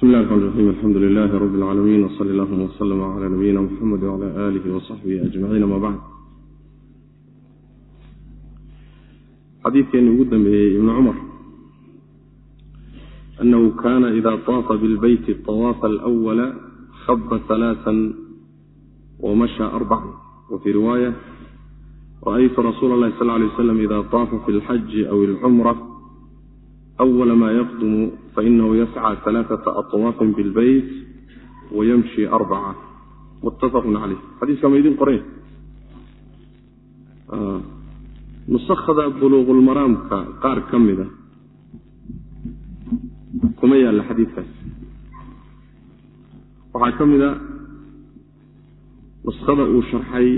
bismi illahi raxmaan raxiim alxamdu lilahi rabi اlcaalamiin wsali allahuma wslama cala nabiyina muxamedi wcala alihi wasaxbihi ajmaciin ama bacd xadiidkeeni ugu dambeeyey ibnu cumar anahu kana ida طaafa bilbeyti طawaafa alأwala khaba ثalaثa wmasha arbaca wafii riwaaya raأytu rasuula اllahi sal lay waslam ida طaafa fi اlxaji aw اlcumra أwla ma yaqdumu fainahu yascى ثalaaثaةa aطwaafin biاlbeyt wayamshi arbaca muttafaq caleyh xadiiska ma idin qoren nusakda buluuqulmaraamka qaar ka mida kuma yaalla xadiidkaas waxaa ka mid a nuskada uu sharxay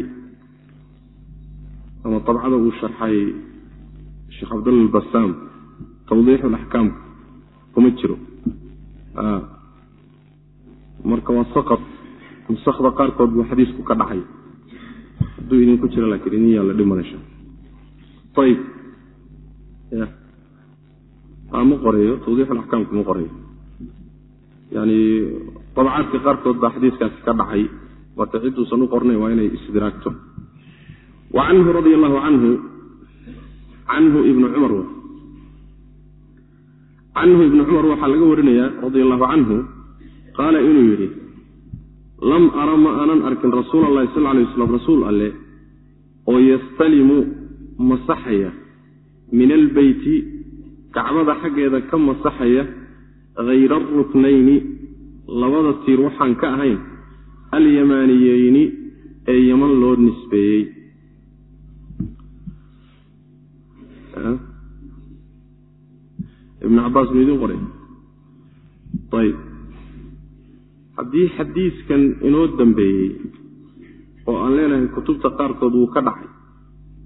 ama dabcada uu sharxay sheekh cabdalla albasaam tawdiix alaxkaamka kuma jiro. Marka waa saqad nusakda qaarkood buu xadiisku ka dhacay. Hadduu idinku jiro laakiin idin yaalla dhimanasha ayib ma qoreeyo tawdiix alaxkaamku ma qoreeyo. Yani dabcaadka qaarkood baa xadiiskaasi ka dhacay marka ciduusan u qornay waa inay isdiraagto wa canhu radia allahu canhu canhu ibnu cumar canhu ibnu cumar waxaa laga warinayaa radia allahu canhu qaala inuu yidhi lam ara ma aanan arkin rasuul allahi sal lay waslam rasuul alle oo yastalimu masaxaya min albeyti kacbada xaggeeda ka masaxaya hayra aruknayni labada tiir waxaan ka ahayn alyamaaniyeyni ee yaman loo nisbeeyey ibn cabaas ma idin qoray. Ayb. Haddii xadiiskan inoo dambeeyey oo aan leenahay kutubta qaarkood wuu ka dhacay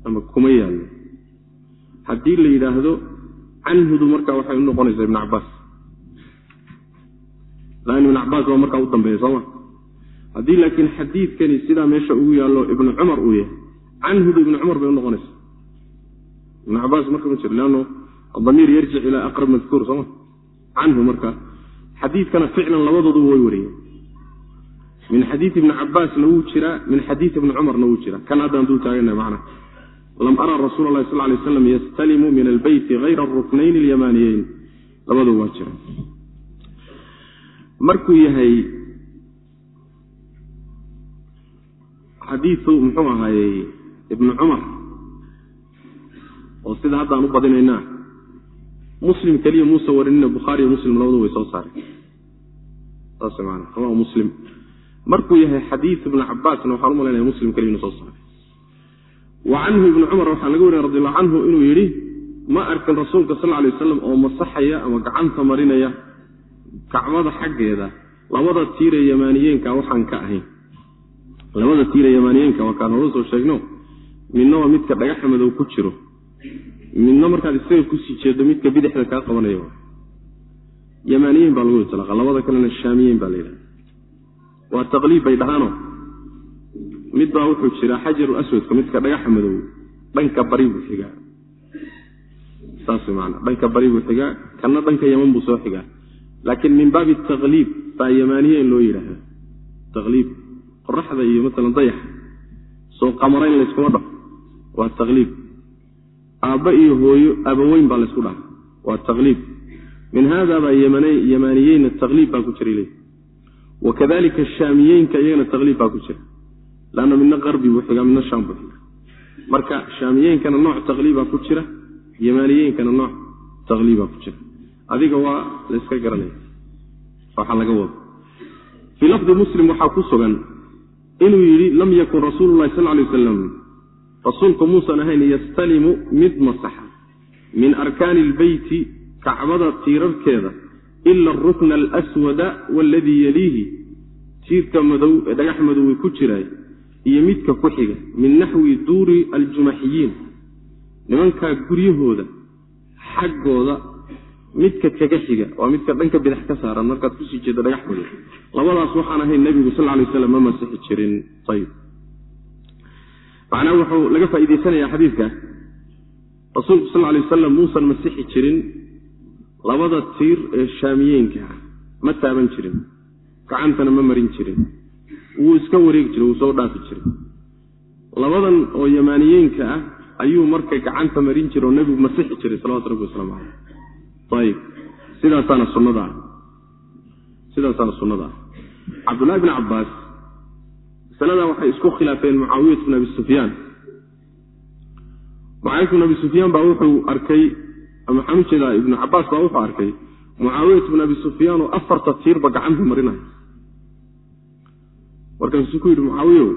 ama kuma yaallo. Haddii la yidhaahdo canhudu markaa waxay u noqonaysaa ibn cabaas lan ibn cabaas baa markaa u dambeeya sooma haddii laakiin xadiidkani sidaa meesha ugu yaallo ibnu cumar uu yahay canhudu ibnu cumar bay unoqonaysaa ibn cabaas marka ma adamiir yarjic ilaa aqrab madkuur sooma canhu marka xadiidkana ficlan labadooduba way wariyeen. Min xadiid ibni cabaasna wuu jiraa min xadiid ibni cumarna wuu jiraa kan haddaan dul taagana macna. Lam ara rasuula lahi sal lay slam yastalimu min albeyti hayra aruknayn alyamaaniyeyn labadoodu waa jira. Markuu yahay xadiiu muxuu ahaayey ibnu cumar oo sida haddaan u badinaynaa muslim keliya muuse warinina bukhaariyo muslim labadu way soo saareen saas man rawahu muslim. Markuu yahay xadiid ibnu cabaasna waxaan u muslim keliya inu soo saaray wa canhu ibni cumar waxaa laga wariya radi allahu canhu inuu yidhi ma arkin rasuulka sal lay wasalam oo masaxaya ama gacanta marinaya kacbada xaggeeda labada tiire yamaaniyeenka waxaan ka ahayn. Labada tiire yamaaniyeenka waa kaan hore soo sheegno? Midna midka dhagaxa madow ku jiro midna markaad isaga ku sii jeedo midka bidixda kaa qabanaya yamaaniyeyn baa lagu itlaaqa labada kalena shaamiyeyn baa la yidhaha waa taqliib bay dhahaano mid baa wuxuu jiraa xajaru aswadka midka dhagaxa madow dhanka bari buu xigaa. Saas man dhanka bari buu xigaa kanna dhanka yaman buu soo xigaa. Laakiin min baabi taqliib baa yamaaniyeyn loo yidhaahda taqliib qoraxda iyo maalan dayaxa soo qamarayn layskuma dhaho waa taqliib aabba iyo hooyo abaweyn baa laysku dhaha waa taqliib. Min haada baa yamaaniyeyna taqliib baa ku jira le wakadalika shaamiyeynka iyagana taqliib baa ku jira. Lanna midna qarbi buu xigaa midna shaam buu xigaa. Marka shaamiyeynkana nooc taqliibaa ku jira yamaaniyeynkana nooc taqliibaa ku jira. Adiga waa layska garanaya waxaa laga wado. Fii lafdi muslim waxaa ku sugan inuu yidhi lam yakun rasuulu llahi sal lay wasalam rasuulku muusan ahayn yastalimu mid masaxa min arkaani ilbeyti kacbada tiirarkeeda ila arukna alswada waladii yaliihi. Tiirka madow ee dhagax madowey ku jiraay iyo midka ku xiga min naxwi duuri aljumaxiyiin. Nimankaa guryahooda xaggooda midka kaga xiga waa midka dhanka bidax ka saaran. Markaad ku sii jeedo dhagax madow. Labadaas waxaan ahayn nebigu sal lay slam ma masixi jirin. Ayb macnaha wuxuu laga faa'iidaysanayaa xadiidka. Rasuulku sal lay wasalam muusan masixi jirin labada tiir ee shaamiyeenka ah. Ma taaban jirin. Gacantana ma marin jirin. Wuu iska wareegi jiray wuu soo dhaafi jiray. Labadan oo yamaaniyeenka ah ayuu marka gacanta marin jira oo nebigu masixi jiray salawatu rabbi wasalaamu caleyh ayib sidaasaana sunnada ah. Sidaasaana sunnada ah. Cabdullahi bn cabbaas masaladaa waxay isku khilaafeen mucaawiyat bn abi sufyaan. Mucaawiyat bn abi sufyaan baa wuxuu arkay maxaan u jeedaa ibnu cabbaas baa wuxuu arkay mucaawiyat bn abi sufyaan oo afarta tiirba gacanta marinaya markaasuu ku yidhi mucaawiyow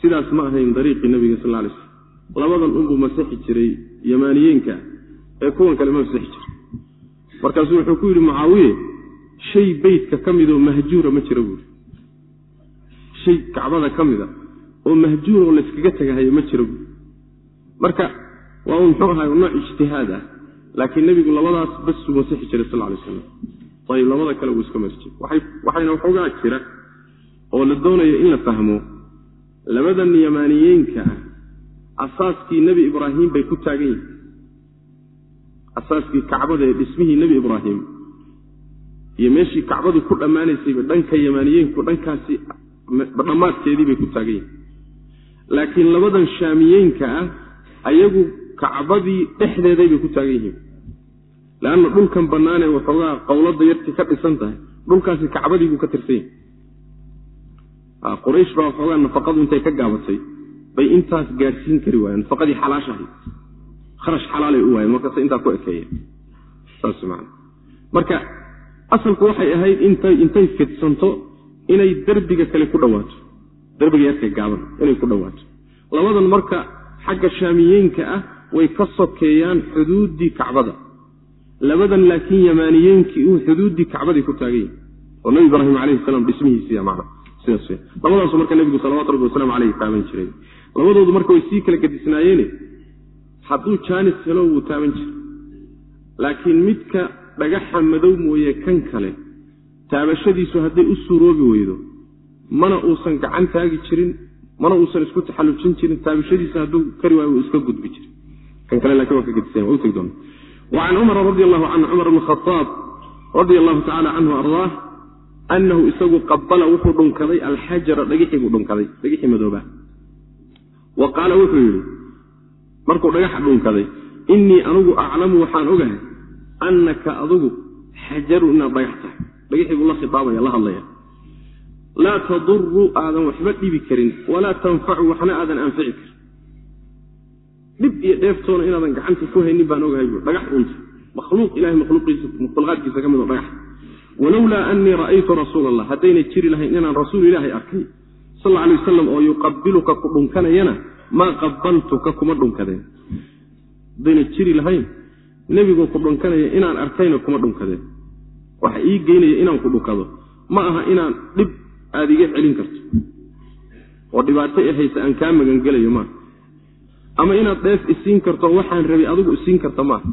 sidaas ma ahayn dariiqii nabiga sal lay slam labadan unbuu masixi jiray yamaaniyeenka ee kuwan kale ma masixi jiray markaasuu wuxuu ku yidhi mucaawiye shay beytka ka midoo mahjuura ma jira buuri shay kacbada ka mida oo mahjuura oo layskaga tagahayo ma buuri marka waa un muxuu ahay nooc ijtihaad ah laakiin nebigu labadaas basuu masixi jiray sal lay slam ayib labada kale wuu iska masjid waxayna waxoogaa jira oo la doonayo in la fahmo labadan yamaaniyeenka ah asaaskii nebi ibraahim bay ku taagan yihiin asaaskii kacbada ee dhismihii nebi ibraahim iyo meeshii kacbadu ku dhammaanaysayba dhanka yamaaniyeenku dhankaasi dhammaadkeedii bay ku taagan yihiin laakiin labadan shaamiyeenka ah ayagu kacbadii dhexdeeday bay ku taagan yihiin. Leanna dhulkan bannaanee waxoogaa qowladda yartii ka dhisan tahay dhulkaasi kacbadii buu ka tirsan yahay. Quraysh baa waxoogaa nafaqadu intay ka gaabatay bay intaas gaadhsiin kari waayeen nafaqadii xalaashahay kharash xalaalay u waayeen markaase intaa ku ekeeyeen saas man marka asalku waxay ahayd intay intay fidsanto inay derbiga kale ku dhawaato. Derbiga yarka gaaban inay ku dhawaato. Labadan marka xagga shaamiyeenka ah way ka sokeeyaan xuduuddii kacbada. Labadan laakiin yamaaniyeenkii uu xuduuddii kacbaday ku taagan yihiin oo nabi ibraahim calayhi salaam dhismihiisiya macna. Labadaasu marka nebigu salawatu rabbi wasalaamu aleyh taaban jiray. Labadoodu marka way sii kala gadisnaayeene hadduu jaanis helo wuu taaban jiray. Laakiin midka dhagaxa madow mooye kan kale taabashadiisu hadday u suuroobi weydo mana uusan gacan taagi jirin mana uusan isku taxallujin jirin taabashadiisa hadduu kari waayo wuu iska gudbi jiray. Kan kale laakiin waa ka gadisanya waa utegi doona wa can cumara radi allahu canhu cumar bn khaaab radia allahu tacala canhu ardaah anahu isagu qabala wuxuu dhunkaday alxajara dhagixii buu dhunkaday dhagixii madoobaa wa qaala wuxuu yidhi markuu dhagaxa dhunkaday innii anugu aclamu waxaan ogahay annaka adugu xajaru dhagax tahay dhagixii buu la khitaabaya la hadlaya. Laa taduru aadan waxba dhibi karin. Walaa tanfacu waxna aadan anfici karin. Dhib iyo dheeftoona inaadan gacanta ku haynin baan ogahay buu dhagax dhunta makhluuq ilahay makhluuqaadkiisa ka mid oo dhagax. Walowlaa anii ra'aytu rasuula allah haddaynay jiri lahayn inaan rasuul ilaahay arkay sal alay wasalam oo yuqabiluka ku dhunkanayana maa qabaltuka kuma dhunkadeen haddaynay jiri lahayn nebigoo ku dhunkanaya inaan arkayna kuma dhunkadeen waxa ii geynaya inaan ku dhunkado ma aha inaan dhib aada iga celin karto. Oo dhibaato i haysa aan kaa magangelayo maaha ama inaad dheef isiin karto waxaan rabay adigu isiin karta maaha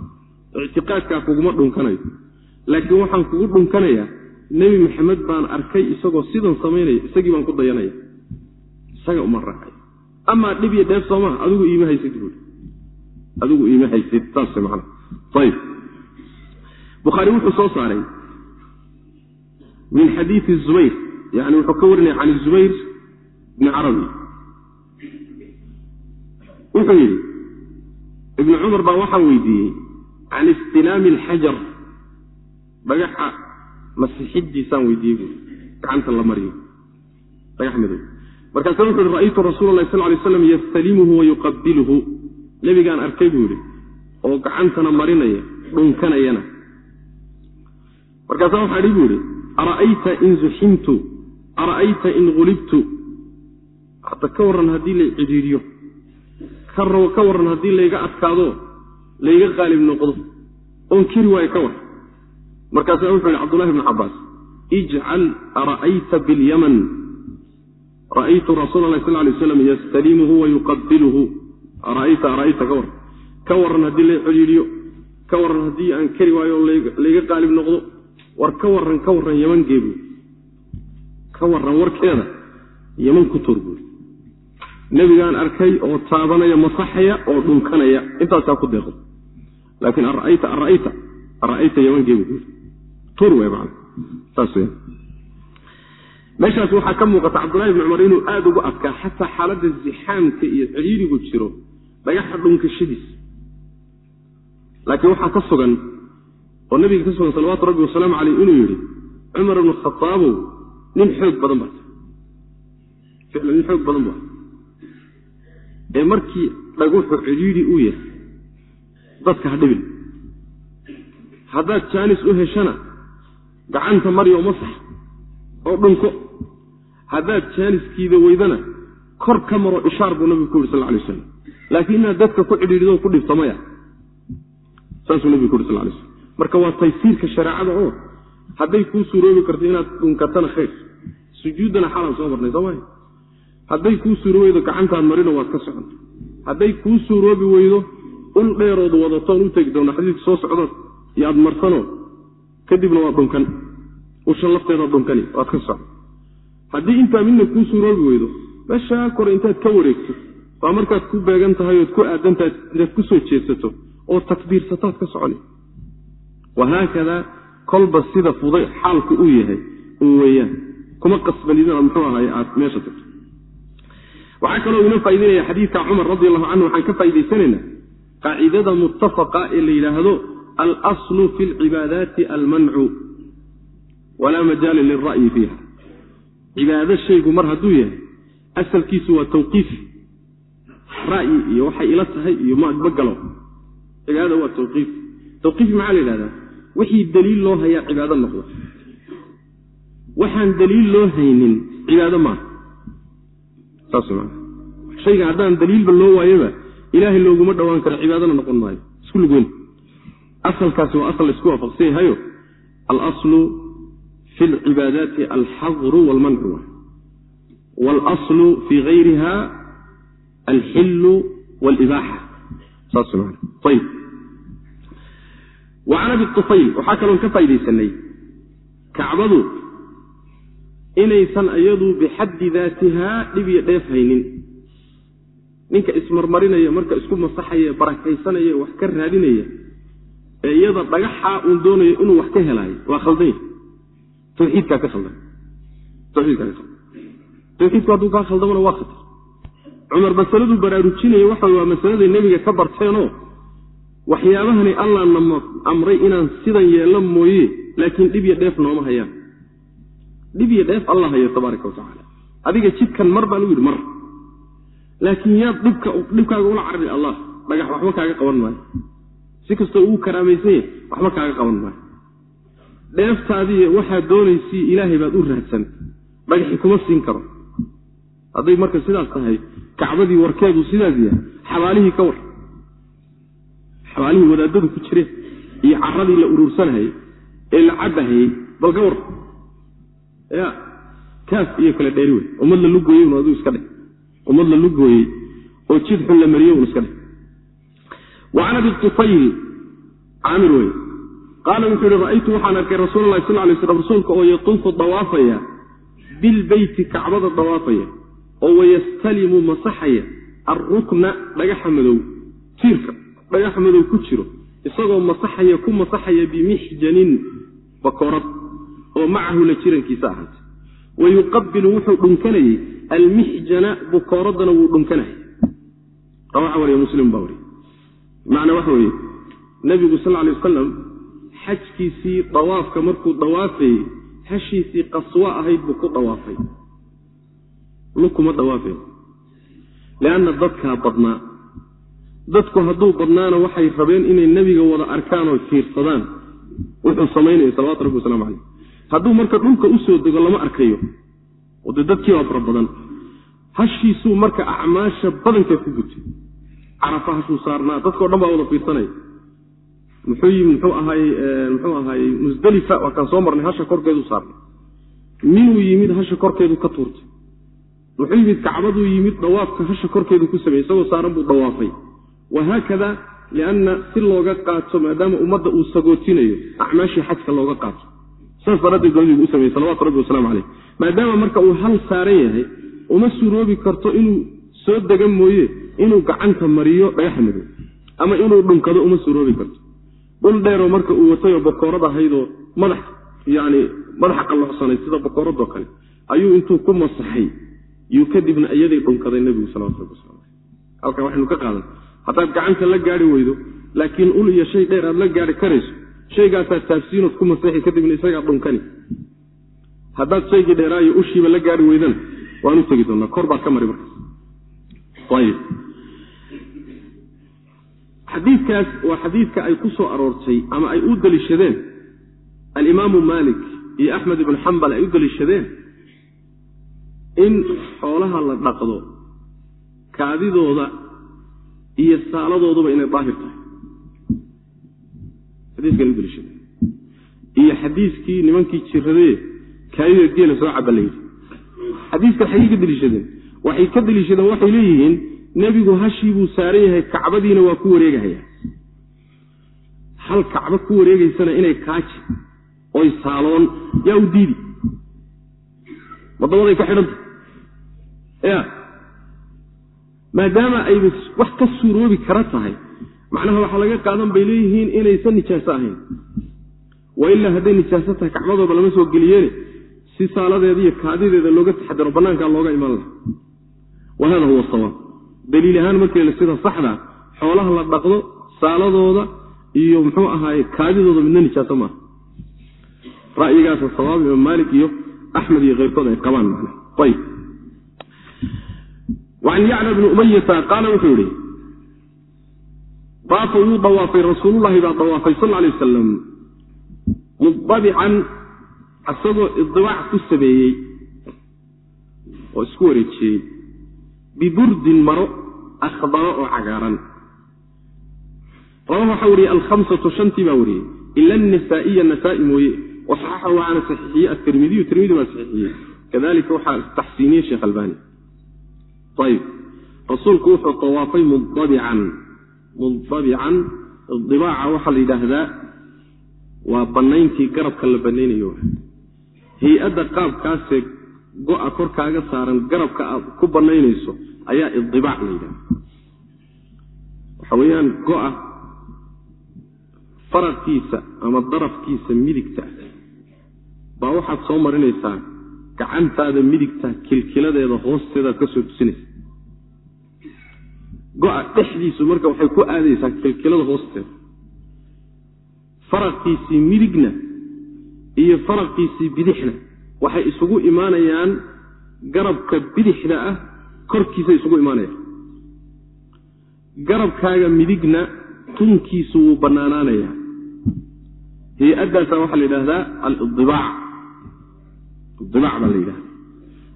ictiqaadkaa kuguma dhunkanayo. Laakiin waxaan kugu dhunkanayaa nebi maxamed baan arkay isagoo sidan samaynaya isagii baan ku dayanaya. Isaga uma raacay. Amaa dhib iyo dheef soo maha adigu iima haysid buui adigu iima haysid saas man ayb bukhaari wuxuu soo saaray min xadiidi zubayr yani wuxuu ka warinaya can zubayr bni carabi wuxuu yidhi ibnu cumar baa waxaa weydiiyey can istilaami alxajar dhagaxa masixidiisaan weydiiyey buui gacanta la mariyo. Dhagax madow. Markaasa wuxu uhi ra'aytu rasuula allahi sal lay slam yastalimuhu wa yuqabiluhu nebigaan arkay buu yidhi oo gacantana marinaya dhunkanayana. Markaasa waxaa dhi buu yidhi ara'ayta in zuximtu ara'ayta in gulibtu hadda ka warran haddii la cidhiiriyo ka warran haddii layga adkaado layga qaalib noqdo oon keri waayo ka warran markaasa wuxuu yihi cabdullahi bnu cabaas ijcal ara'ayta bilyaman ra'aytu rasuula lahi sal lay slam yastalimuhu wa yuqabiluhu ara'ayta ara'ayta ka warran ka warran haddii la cidhiiriyo ka warran haddii aan keri waayo layga qaalib noqdo war ka warran ka warran yaman geebu ka warran warkeeda yaman ku tur buuri nebigaan arkay oo taabanaya masaxaya oo dhunkanaya. Intaasaa ku deeqda laakiin ara'ayta ara'ayta ara'ayta yaman geebu buuri tur wey meeshaas waxaa ka muuqata cabdullahi bni cumar inuu aada ugu adkaa xataa xaaladda zixaamka iyo cidhiirigu jiro dhagaxa dhunkashadiis laakiin waxaa ka sugan oo nabiga ka sugan salawaatu rabbi wasalaamu caleyh inuu yidhi cumar ibnu khataabow nin xoog badan bata ficlan nin xoog badan ba ee markii dhaguxu cidhiidhi uu yahay dadka ha dhibin. Haddaad jaanis u heshana gacanta maryo masax oo dhunko. Haddaad jaaniskiida weydana kor ka maro ishaar buu nabigu ku yidhi sal lay aslam laakiin inaad dadka ku cidhiidhido ku dhibto maya. Saasuu nabigu ku yhi sal lay slam marka waa taysiirka shareecada oo hadday kuu suuroobi karto inaad dhunkatana khayr. Sujuuddana xalaan soo marnay soomaya hadday kuu suuro weydo gacantaad marino waad ka socon hadday kuu suuroobi weydo ul dheerood wadatoon u tegi doona xadiidka soo socdo iyo aad kadibna waa dhunkan. Usha lafteedaad dhunkani waad ka socon. Haddii intaa midna kuu suuroobi weydo meeshaa kore intaad ka wareegto waa markaad ku beegan tahay ood ku aadantahay inaad ku soo jeedsato oo takbiirsataad ka soconi wahaakadaa kolba sida fuday xaalku uu yahay un weeyaan kuma qasbanidin muxuu ahaay aad meesha tagto waxaa kaloo inoo faa'idaynaya xadiidka cumar radi allahu canhu waxaan ka faa'idaysanaynaa qaacidada muttafaqa ee la yidhaahdo alaslu fi lcibaadaati almancu walaa majaala lilra'yi fiiha cibaado shaygu mar hadduu yahay asalkiisu waa tawqiifi ra'yi iyo waxay ila tahay iyo ma galo waa tawqiifi tawqiifi maxaa la yidhahdaa wixii daliil loo hayaa cibaado noqda waxaan daliil loo haynin cibaado maaha saas maa shayga haddaan daliilba loo waayoba ilaahay looguma dhowaan karo cibaadana noqon maayo. Isku lugoyn asalkaasi waa asal la isku waafaqsan yahayo alaslu fi lcibaadaati alxadru walmancu waalaslu fii gayriha alxillu walibaaxa. Saas maa ayb wacan abi tufayl waxaa kaloon ka faa'idaysanay kacbadu inaysan iyadu bixaddi daatihaa dhib iyo dheef haynin. Ninka ismarmarinaya marka isku masaxaya barakaysanaya wax ka raadinaya ee iyada dhagaxaa uun doonayo inuu wax ka helaayo waa khaldan yahy tawxiidkaa ka khaldan. Tawxiidkaa ka khaldan. Tawxiidku hadduu kaa khaldamana waa khatar. Cumar masaladuu baraarujinaya waxa waa masaladay nebiga ka barteenoo waxyaabahani allaana amray inaan sidan yeello mooye laakiin dhib iyo dheef nooma hayaan. Dhib iyo dheef alla hayo tabaaraka watacaala adiga jidkan mar baa lagu yidhi mar. Laakiin yaad dhibka dhibkaaga ula carari allah. Dhagax waxba kaaga qaban maayo. Si kastoo uu karaamaysan yahay waxba kaaga qaban maayo. Dheeftaadiiy waxaad doonaysii ilaahay baad u raadsan. Dhagaxi kuma siin karo. Hadday marka sidaas tahay kacbadii warkeedu sidaas yahay xabaalihii ka war xabaalihii wadaadadu ku jireen iyo caradii la uruursanahayey ee la cabahayey bal ka war ya kaas iyo kale dheeri wey ummad la lugooyey un aduu iska dheh. Ummad la lugooyey oo jid xun la mariyey un iska dheh. Wa can abi tufayl caamir wey qaala wuxuu yihi ra'aytu waxaan arkay rasuul lahi sal lay slam rasuulka oo yatuufu dawaafaya bilbeyti kacbada dawaafaya oo wayastalimu masaxaya alrukna dhagaxa madow tiirka dhagax madow ku jiro isagoo masaxaya ku masaxaya bimixjanin bakoorad oo macahu la jirankiisa ahaatay. Wa yuqabilu wuxuu dhunkanayey almixjana bukooradana wuu dhunkanayay. Rawaxa wariya muslim baa wariya macnaa waxa weeye nebigu sal lay wasalam xajkiisii dawaafka markuu dawaafayey hashiisii qaswo ahayd buu ku dawaafay. Lukuma dawaafay. Lianna dadkaa badnaa dadku hadduu badnaana waxay rabeen inay nebiga wada arkaan oo fiirsadaan wuxuu samaynaya salawatu rabbi waslamu caleyh hadduu marka dhulka u soo dego lama arkayo dee dadkii waa fara badan. Hashiisuu marka acmaasha badankeed ku gutay carafa hashuu saarnaa dadkao dhan baa wada fiirsanaya. Muxuu yimi muxuu ahaayey ahaayey musdelifa waa kaan soo marnay hasha korkeedu saarnay. Minuu yimid hasha korkeedu ka tuurtay. Wuxuu yimid kacbaduu yimid dawaafka hasha korkeedu ku sameeyey isagoo saaran buu dawaafay wahaakada lianna si looga qaato maadaama ummadda uu sagootinayo acmaashii xajka looga qaato saas daraaddeed baa u sameeyey salawatu rabbi wasalaamu caleyh maadaama marka uu hal saaran yahay uma suroobi karto inuu soo dega mooye inuu gacanta mariyo dhagaxa madow. Ama inuu dhunkado uma suroobi karto. Dhul dheeroo marka uu watayoo bakoorad ahaydoo madax yani madaxa qalloocsanay sida boqoradoo kale ayuu intuu ku masaxay. Yuu kadibna iyaday dhunkaday nebigu salawatu rabbi wasalam halkan waxaynu ka qaadan haddaad gacanta la gaari weydo laakiin ul iyo shay dheer aad la gaari karayso shaygaasaad taabsiinood ku masaxi kadibna isagaa dhunkani. Haddaad shaygii dheeraayo ushiiba la gaari weydana waan u tegi doonaa. Kor baad ka mari markaas. Xadiidkaas waa xadiidka ay ku soo aroortay ama ay u deliishadeen alimaamu maalik iyo axmed ibnu xambal ay u deliishadeen in xoolaha la dhaqdo kaadidooda iyo saaladooduba inay daahir tahay. Xadiiskay u deliishadeen iyo xadiiskii nimankii jiradee kaadida geela soo caba la yidhi xadiiskan xaggey ka deliishadeen waxay ka deliishadeen waxay leeyihiin nebigu hashii buu saaran yahay kacbadiina waa ku wareegahaya. Hal kacbo ku wareegaysana inay kaaji oy saaloon yaa u diidi. Wadamaday ka xidhanta ya maadaama ay wax ka suuroobi kara tahay. Macnaha waxaa laga qaadan bay leeyihiin inaysan nijaaso ahayn. Wa ilaa hadday nijaaso tahay kacbadooda lama soo geliyeene si saaladeeda iyo kaadideeda looga taxadiro bannaankaa looga iman laha wa hada huwa sawaab. Daliil ahaan markii sida saxda xoolaha la dhaqdo saaladooda iyo muxuu ahaaye kaadidooda midna nijaaso maaha ra'yigaasa sawaab imaam maalik iyo axmed iyo keyrkood ay qabaan man ayb an yacla bni umayata qaala wuxuu yihi daafa wuu dawaafay rasuululahi baa dawaafay sal lay wasalam mudabican asagoo idibaac ku sameeyey oo isku wareejiyey biburdin maro akhdaro oo cagaaran rawahu waxaa wariyey alhamsatu shantii baa wariyey ila anasaa'iya nasaai mooye wasaxaxa waxaana saxiixiyey atirmidiyu tirmidi baa saxiixiyey kadalika waxaa taxsiiniyey sheekh albani ayb rasuulku wuxuu tawaafay mudabican mudabican idibaaca waxaa la yidhaahdaa waa bannayntii garabka la bannaynayo hay'adda qaabkaasee go-a korkaaga saaran garabka aad ku bannaynayso ayaa idibaac la yidhahda waxa weeyaan go-a fararkiisa ama darafkiisa midigta baa waxaad soo marinaysaa gacantaada midigta kilkiladeeda hoosteedaad ka soo tusinaysa. Go-a dhexdiisu marka waxay ku aadaysaa kilkilada hoosteeda. Fararkiisii midigna iyo fararkiisii bidixna waxay isugu imaanayaan garabka bidixda ah korkiisay isugu imaanayaan. Garabkaaga midigna tunkiisu wuu bannaanaanayaa. Hay'addaasa waxaa la yidhahdaa alidibaac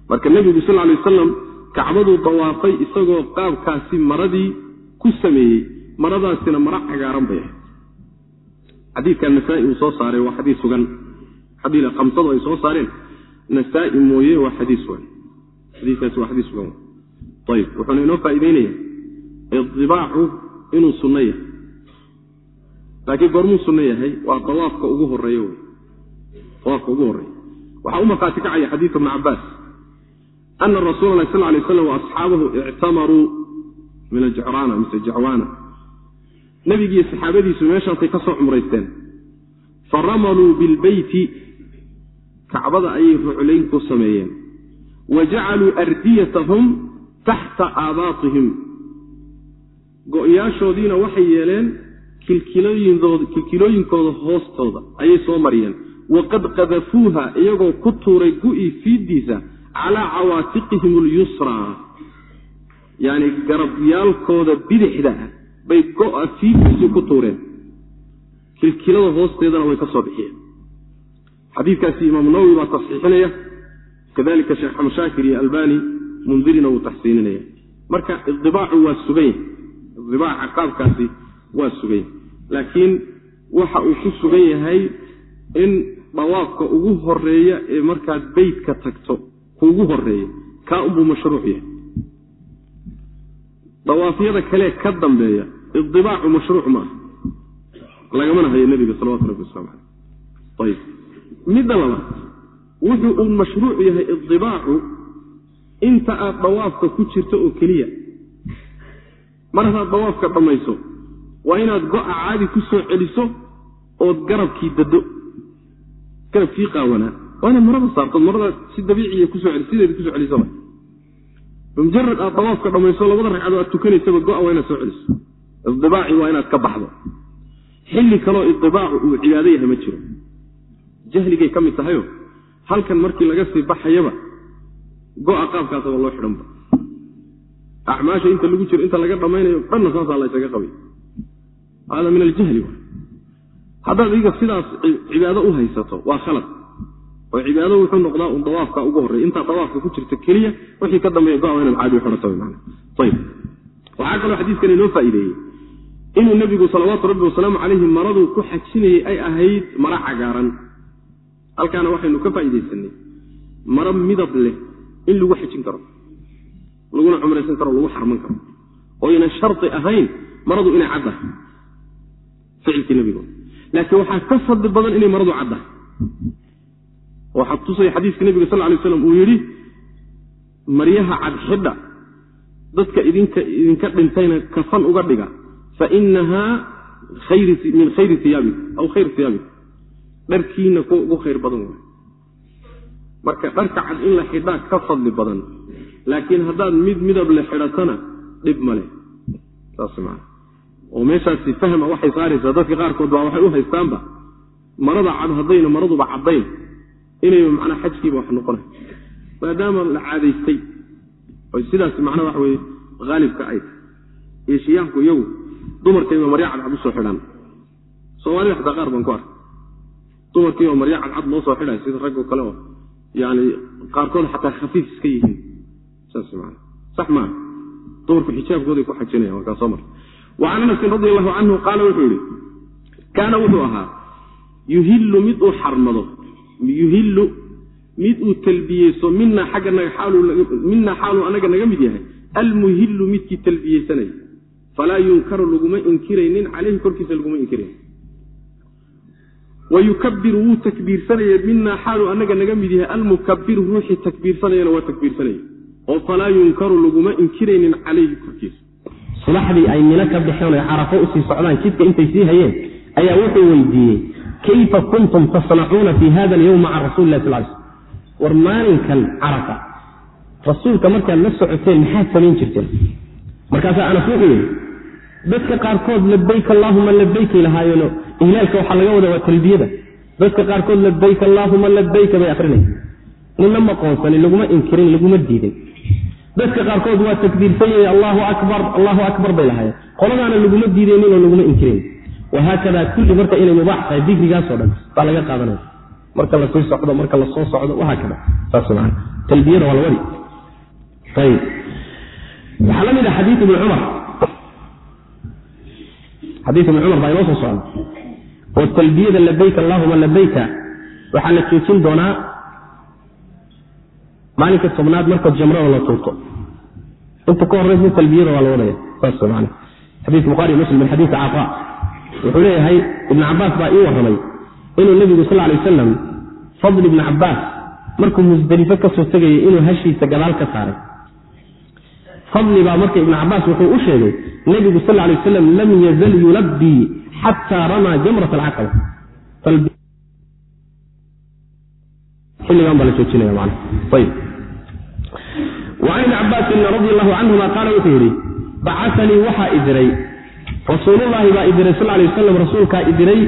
marka nebigu sal lay wasalam kacbaduu dawaafay isagoo qaabkaasi maradii ku sameeyey maradaasina mara cagaaran bay ahayd. Xadiidka nasaa-i uu soo saaray waa xadiis sugan. Xadii kamsadu ay soo saareen. Nasaa-i mooye waa xadiis sugan. Xadiikaasi waa xadiis sugan. Ayib wuxuuna inoo faa'iideynaya idibaacu inuu sunno yahay. Laakiin goormuu sunno yahay waa dawaafka ugu horeeyo wey dawaafka ugu horreeya waxaa u markhaati kacaya xadiidu ibni cabaas ana rasuula lahi sal lay slam waasxaabahu ictamaruu min aljicraana mise jacwaana nebigiiyo saxaabadiisu meeshaasay ka soo cumraysteen. Fa ramaluu bilbeyti kacbada ayay ruclayn ku sameeyeen. Wa jacaluu ardiyatahum taxta aabaatihim. Go-yaashoodiina waxay yeeleen kilkilooyinkooda hoostooda ayay soo mariyeen waqad qadafuuha iyagoo ku tuuray gu-i fiiddiisa calaa cawaatiqihim alyusraa yacni garabyaalkooda bidixda ah bay go-a fiiddiisii ku tuureen. Kilkilada hoosteedana way ka soo bixiyeen. Xadiidkaasi imaamu nawowi baa tasxiixinaya. Kadalika sheekh shaakir iyo albani mundirina wuu taxsiininaya. Marka idibaacu waa sugan yahay idibaaca qaabkaasi waa sugan yahay laakiin waxa uu ku sugan yahay in dawaafka ugu horreeya ee markaad beytka tagto kuugu horreeya kaa unbuu mashruuc yahay. Dawaafyada kalee ka dambeeya idibaacu mashruuc maaha lagamana hayo nebiga salawatu rabbi waslamu caleyh ayib midda labaad wuxuu uu mashruuc yahay idibaacu inta aad dawaafka ku jirto oo keliya. Mar haddaad dawaafka dhammayso waa inaad go-a caadi ku soo celiso ood garabkii dado garabkii qaawanaa waa inaad marada saartood marada si dabiiciya ku soo sideeda ku soo celisaba mujarad aad dawaafka dhammayso labada ragcadood aad tukanaysaba go-a waa inaad soo celiso. Idibaaci waa inaad ka baxdo. Xilli kaloo idibaacu uu cibaado yahay ma jiro. Jahligay ka mid tahayo. Halkan markii laga sii baxayaba go-a qaabkaasaba loo xidhanba acmaasha inta lagu jiro inta laga dhammaynayo dhanna saasaa la ysaga qabay. Hada min aljahli haddaad iga sidaas cibaado u haysato waa khalad. Oo cibaado wuxuu noqdaa un dawaafka ugu horrey intaa dawaafka ku jirta keliya wixii ka dambeeya go-a inaad caadi u xidhato man ayb waxaa kaloo xadiiskan inoo faa'iideeyey. Inuu nebigu salawaatu rabbi wasalaamu calayhi maraduu ku xajinayay ay ahayd mara cagaaran. Halkaana waxaynu ka faa'iidaysanay maro midab leh in lagu xajin karo. Laguna cumraysan karo lagu xarman karo. Oyna shardi ahayn maradu inay caddahay ficilkii nebigu laakiin waxaa ka fadli badan inay maradu caddahay waxaa tusaya xadiiska nebiga sal lay slam uu yidhi maryaha cadxidha dadka idinka idinka dhintayna kafan uga dhiga. Fa inahaa min khayri iyaabi aw khayr iyaabi dharkiina kuwa ugu khayr badan waay. Marka dharka cad in la xidhaa ka fadli badan laakiin haddaad mid midab le xidhatana dhib male saas maa oo meeshaasi fahma waxay saaraysaa dadka qaarkood baa waxay u haystaanba. Marada cad haddayna maraduba caddayn inayba macnaa xajkiiba wax noqonay maadaama la caadaystay oy sidaas macnaa waxa weye haalibka ay tahay eeshiyaanku iyagu dumarkayba marya cadcad u soo xidhaan. Soomaalida xataa qaar baan ku arkay. Dumarkiiba marya cadcad loo soo xidhay sida raggo kale oo yani qaarkood xataa khafiif iska yihiin. Saas man sax maaha. Dumarku xijaabkooday ku xajinayan waa kaa soo mar wacan anasin radi allahu canhu qaala wuxuu yihi kaana wuxuu ahaa yuhillu mid uu xarmado yuhillu mid uu talbiyeyso minaa xagga minaa xaaluu anaga naga mid yahay almuhillu midkii talbiyeysanaya falaa yunkaru laguma inkiraynin caleyhi korkiisa laguma inkirayn wayukabiru wuu takbiirsanaya minaa xaaluu anaga naga mid yahay almukabiru ruuxii takbiirsanayana waa takbiirsanaya oo falaa yunkaru laguma inkiraynin caleyhi korkiisa subaxdii ay mino ka baxeen oy carafo u sii socdaan jidka intay sii hayeen ayaa wuxuu weydiiyey kayfa kuntum tasnacuuna fi hada alyowm maca rasuli lah sal l war maalinkan carafa rasuulka markaad la socoteen maxaad samayn jirteen? Markaasaa anas wuxuu yidhi dadka qaarkood labayk allaahuma labaykay lahaayeeno ihlaalka waxaa laga wadaa waa talbiyada. Dadka qaarkood labayk allaahuma labayka bay akrinay nina ma qoonsanin laguma inkirin laguma diidin dadka qaarkood waa takbiirsanyay allahu akbar allahu akbar bay lahaayeen. Qoladaana laguma diidaynin oo laguma inkirin. Wahaakada kulli marka inay mubaax tahay dikrigaasoo dhan baa laga qaadanaya. Marka la sii socdo marka la soo socdo wahaakada saas waa lawadi ayib waxaa la mid ah xadii ibni cumar. Xadii ibni cumar baa inoo soo socda. Oo talbiyada labayk allahuma labayka waxaa la joojin doonaa maalinka tobnaad marka jamrada la tuurto. Inta ka horeysa talbiyada waa la wadaya saas man xadiis buhari muslim min xadiisi caaa wuxuu leeyahay ibn cabaas baa ii warramay inuu nebigu sal lay wasalam fadl ibni cabaas markuu musdelifo ka soo tegayay inuu hashiisa gadaal ka saaray. Fadli baa marka ibn cabaas wuxuu u sheegay nebigu sal lay wasalam lam yazal yulabbii xataa ramaa jamrat alcaqaba xilligan baa la joojinaya man ayb wacan ibni cabaasin radi allahu canhuma qaala wuxuu yidhi bacasanii waxaa idiray rasuulullaahi baa idiray sal lay wasalam rasuulkaa idiray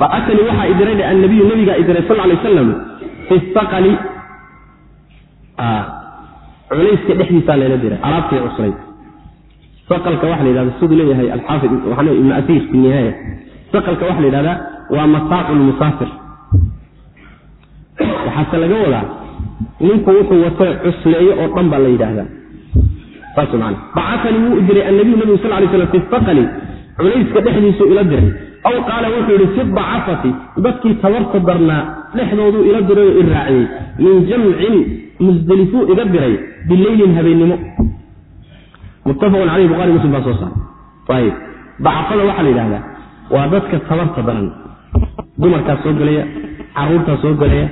bacasanii waxaa idiray annabiyu nabigaa idiray sal lay wasalam fi saqali. Culayska dhexdiisaa layla diray alaabtii cusray. Saqalka waxa la yidhahda siduu leeyahay alxaafid waxaa ibnu asiir fi nihaaya saqalka waxa la yidhahdaa waa mataacu lmusaafir waxaase laga wadaa ninku wuxuu wato cusleeyo oo dhan baa la yidhaahdaa. Bacasanii wuu diray annabiyu nabigu sal lay slam fi saqali culayska dhexdiisuu ila diray. Aw qaala wuxuu yidhi fi dacafati dadkii tabarta darnaa dhexdooduu ila diray oo i min jamcin musdelifuu iga diray bileylin habeennimo. Muttafaqun caleyh buhari muslim baa soo saaray. Ayib dacafada waxaa la yidhahdaa waa dadka tabarta daran. Dumarkaa soo gelaya caruurtaa soo gelaya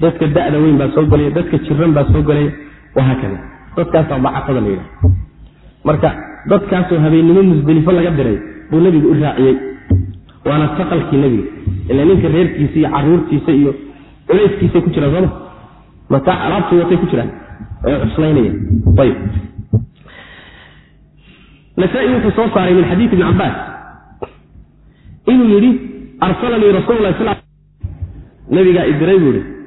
dadka da'da weyn baa soo gelaya dadka jiran baa soo gelaya wahaakada dadkaasaa dacafada la yidhahda marka dadkaasoo habeennimo musdelifo laga diray buu nebigu i raaciyey. Waana saqalkii nebiga ila ninka reerkiisa iyo caruurtiisa iyo culeyskiisay ku jiraan sooma mataac alaabtii watay ku jiraan ee cuslaynaya. Ayib. Nasaa-i wuxuu soo saaray min xadiid ibni cabbaas. Inuu yidhi arsalanii rasuulu lah nabigaa idiray buu ihi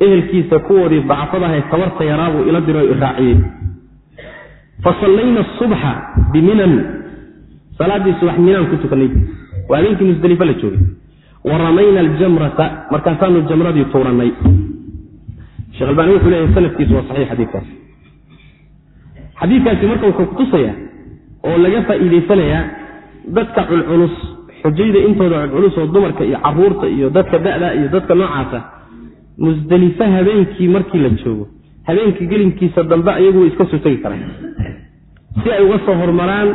ehelkiisa kuwoodii dacfadahay tabarta yaraabuu ila diro iraaciyey fasallayna asubxa biminan. Salaaddii subax minaan ku tukanay. Waa habeenkii musdelife la joogay. Wa ramayna aljamrata markaasaanu jamradii tuurannay sheekh albaani wuxuu leeyahay sanadkiisu waa saxiix xadiidkaasi xadiidkaasi marka wuxuu kutusayaa oo laga faa'iidaysanayaa dadka culculus xujayda intooda culculus oo dumarka iyo carruurta iyo dadka da'da iyo dadka noocaasa musdelife habeenkii markii la joogo habeenkii gelinkiisa dambe ayagu way iska soo tegi karaan. Si ay uga soo hormaraan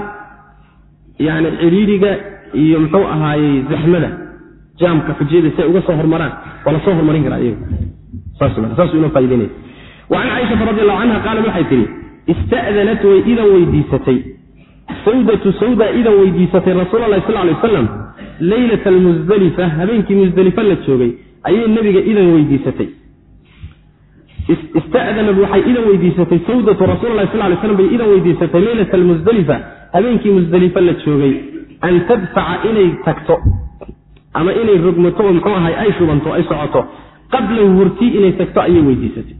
yani cidhiidhiga iyo muxuu ahaayey zaxmada jaamka xujayada si ay uga soo hormaraan waa la soo hormarin karaa iyagu saasuu inoo faa'idaynaya wa can caaishata radi allahu canha qaalat waxay tidhi ista'danat way idan weydiisatay. Sawdatu sawda idan weydiisatay rasuul allahi sal lay wasalam leylata almusdelifa habeenkii musdelife la joogay ayay nebiga idan weydiisatay. Ista'danad waxay idan weydiisatay sawdatu rasul lahi sal lay slam bay idan weydiisatay leylata almusdelifa habeenkii musdelife la joogay an tadfaca inay tagto ama inay rogmato oo muxuu ahay ay shubanto ay socoto. Qablahu hortii inay tagto ayay weydiisatay.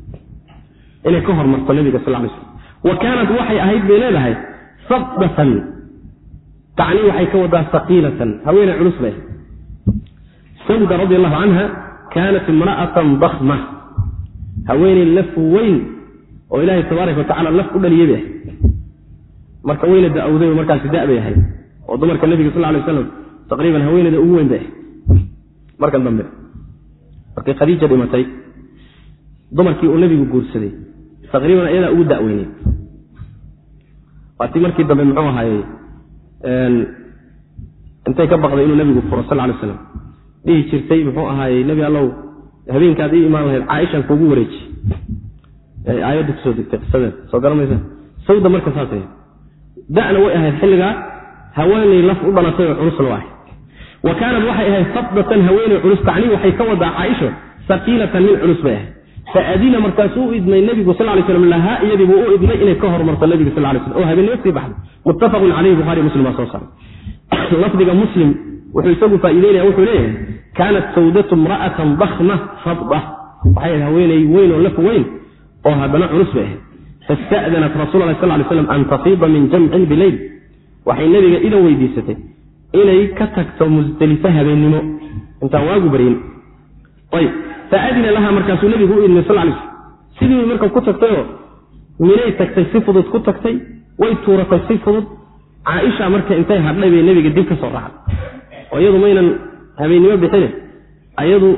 Inay ka hormarto nebiga sal lay slam wa kaanat waxay ahayd bay leedahay sabdatan tacnii waxay ka wadaa saqiilatan haweeney culus bay sawda radi allahu canha kaanat imra'atan dakma haweeney laf weyn oo ilaahay tabaaraka watacala laf u dhaliyay bay ahayd. Marka weyna da'awday oo markaasi da' bay ahayd. Oo dumarka nebiga sal lay waslam taqriiban haweeneyda ugu weyn bay ahayd. Markan dambe markay khadiija dhimatay dumarkii uu nebigu guursaday taqriiban ayadaa ugu da'weynay waatii markii dambe muxuu ahaayey intay ka baqday inuu nebigu furo sal lay slam dhihi jirtay muxuu ahaayey nebi allow habeenkaad ii imaan lahayd caaishaan kuugu wareeji aayadda ku soo degtay qisadeed. Soo garamaysa sawda marka saasay da'na way ahayd xilligaa haweenay laf u dhalatay oo culusna waa ahayd wa kaanat waxay ahayd sabdatan haweeney culus tacnii waxay ka wadaa caaisho sakiilatan min culus bay ahayd. Faadina markaasuu u idmay nebigu sal lay slam lahaa iyadiibuu u idmay inay ka hormarto nebiga sal lay slam oo habeennimo sii baxday. Muttafaqun caleyhi buhari muslim baa soo saaray. Lafdiga muslim wuxuu isagu faa'iideynaya wuxuu leeyahay kaanat sawdatu imra'atan dakma sabda waxay ahayd haweeney weyn oo laf weyn oo haddana culus bay ahayd. Fasta'danat rasul lah sal lay slam an tafiida min jamcin bileyl waxay nebiga idan weydiisatay inay ka tagto musdelife habeennimo intaan waagu baryin. Ayb faadina laha markaasuu nebigu u idmay sal lay slam sidii marka ku tagtayoo minay tagtay si fudud ku tagtay. Way tuuratay si fudud. Caaisha marka intay hadhay bay nebiga dib ka soo raacday oo iyadu maynan habeennimo bixine. Ayadu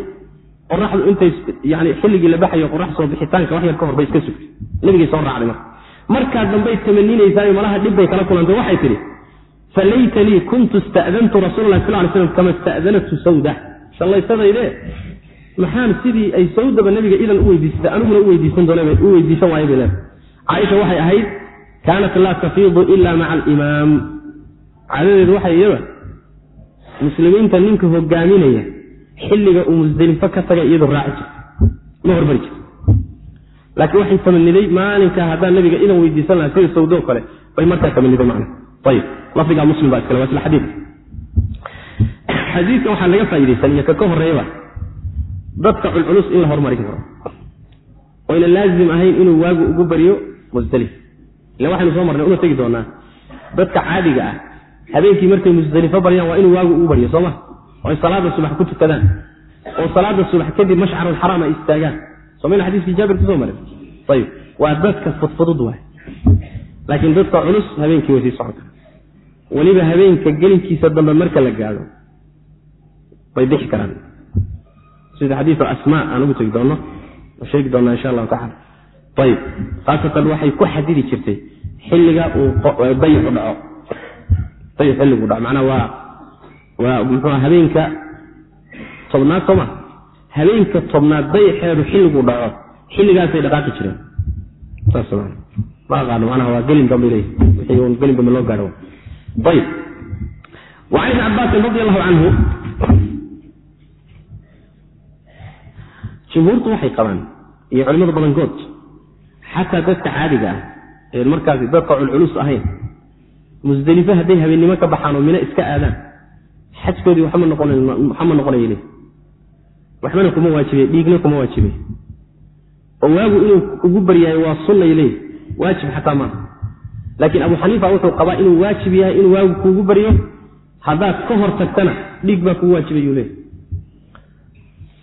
qoraxdu intay yani xilligii la baxayo qorax soo bixitaanka wax yar ka hor bay iska sugtay. Nebigay soo raacday marka. Markaa dambay tamaninaysaa malaha dhib bay kala kulantay waxay tidhi falaytanii kuntu ista'dantu rasuula lah sal lay slam kama ista'danatu sawda. Shallaysadayde maxaan sidii ay sawdaba nabiga idan u weydiisatay aniguna u weydiisan doon u weydiisan waaya bay leedahay. Caaisha waxay ahayd kaanat laa tafiidu ila maca alimaam. Caadadeedu waxay iyada muslimiinta ninka hogaaminaya xilliga uu musdelifo ka taga iyadoo raaci jirta ma hormari jirta laakiin waxay tamaniday maalinka haddaan nabiga idan weydiisan lahaa sida sawdo kale bay markaa tamaniday macna ayib. Lafdigaa muslim baa iskale waa isla xadiidka xadiidka waxaa laga faaidaysan iyo ka ka horeeyaba dadka culculus in la hormarin karo. Oyna laazim ahayn inuu waagu ugu baryo musdelif ila waxaynu soo marnay una tegi doonaa dadka caadiga ah habeenkii markay musdelifo baryaan waa inuu waagu ugu baryo sooma oo ay salaada subax ku tukadaan. Oo salaada subax kadib mashcarulxaraam ay istaagaan. Somayna xadiiskii jaabir ku soo marin ayib. Waa dadka fudfudud waay. Laakiin dadka culus habeenkii way sii socon karaan weliba habeenka gelinkiisa dambe marka la gaadho bay bixi karaan. Sida xadiiu asmaa aan ugu tegi doono sheegi doonaa insha allahu tacala ayib. Khaasatan waxay ku xadidi jirtay xilliga uu dayicu dhaco dayic xilligu dhaco macnaa waa waa muxua habeenka tobnaad sooma habeenka tobnaad dayixeedu xilligu dhaco xilligaasay dhaqaaqi jireen ma aqaano macnaha waa gelin dambe wixii un gelin dambe loo gaadho ayib wacan ibni cabaasin radi allahu canhu jumhuurtu waxay qabaan iyo culimada badankood xataa dadka caadiga ah ee markaasi dadka culculus ahayn musdelifo hadday habeennimo ka baxaan oo mino iska aadaan xajkoodii waxma noqonay le waxbana kuma waajibe dhiigna kuma waajibe oo waagu inuu kugu baryaayo waa sunnay waajib xataa maaha laakiin abu xaniifa wuxuu qabaa inuu waajib yahay inuu waagu kuugu baryo haddaad ka hor tagtana dhiig baa kugu waajibayuu leey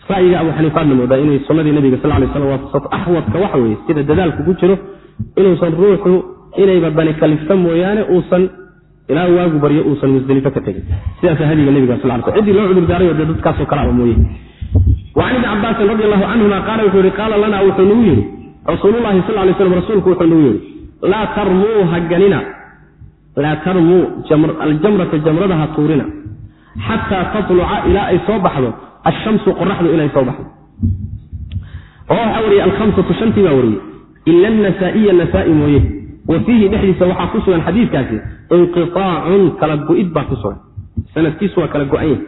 ra'yiga abu xaniifaadna moodaa inay sunnadii nabiga sal lay slam waafaqsato axwadka waxa weeye sida dadaalku ku jiro inuusan ruuxu inayba dani kalifta mooyaane uusan ilaa waagu baryo uusan musdelifo ka tegin. Sidaasa hadiga nabiga sal l sl ciddii loo cudurdaarayo dee dadkaasoo kalaaba mooye. Wacan ibni cabaasin radi allahu canhuma qaala wuxuu yihi qaala lana wuxuu nagu yidhi rasuululahi sal lay slam rasuulku wuxuu nagu yidhi laa tarmuu haganina laa tarmuu aljamrata jamrada ha tuurina xataa tatluca ilaa ay soo baxdo ashamsu qoraxdu ilay soo baxdo. Oo waxaa wariyey alhamsatu shantii baa wariyey ila anasaa'iya nasaai mooye wa fiihi dhexdiisa waxaa ku sugan xadiidkaasi inqiaacun kala go-id baa ku sugan. Sanadkiisu waa kala go-anya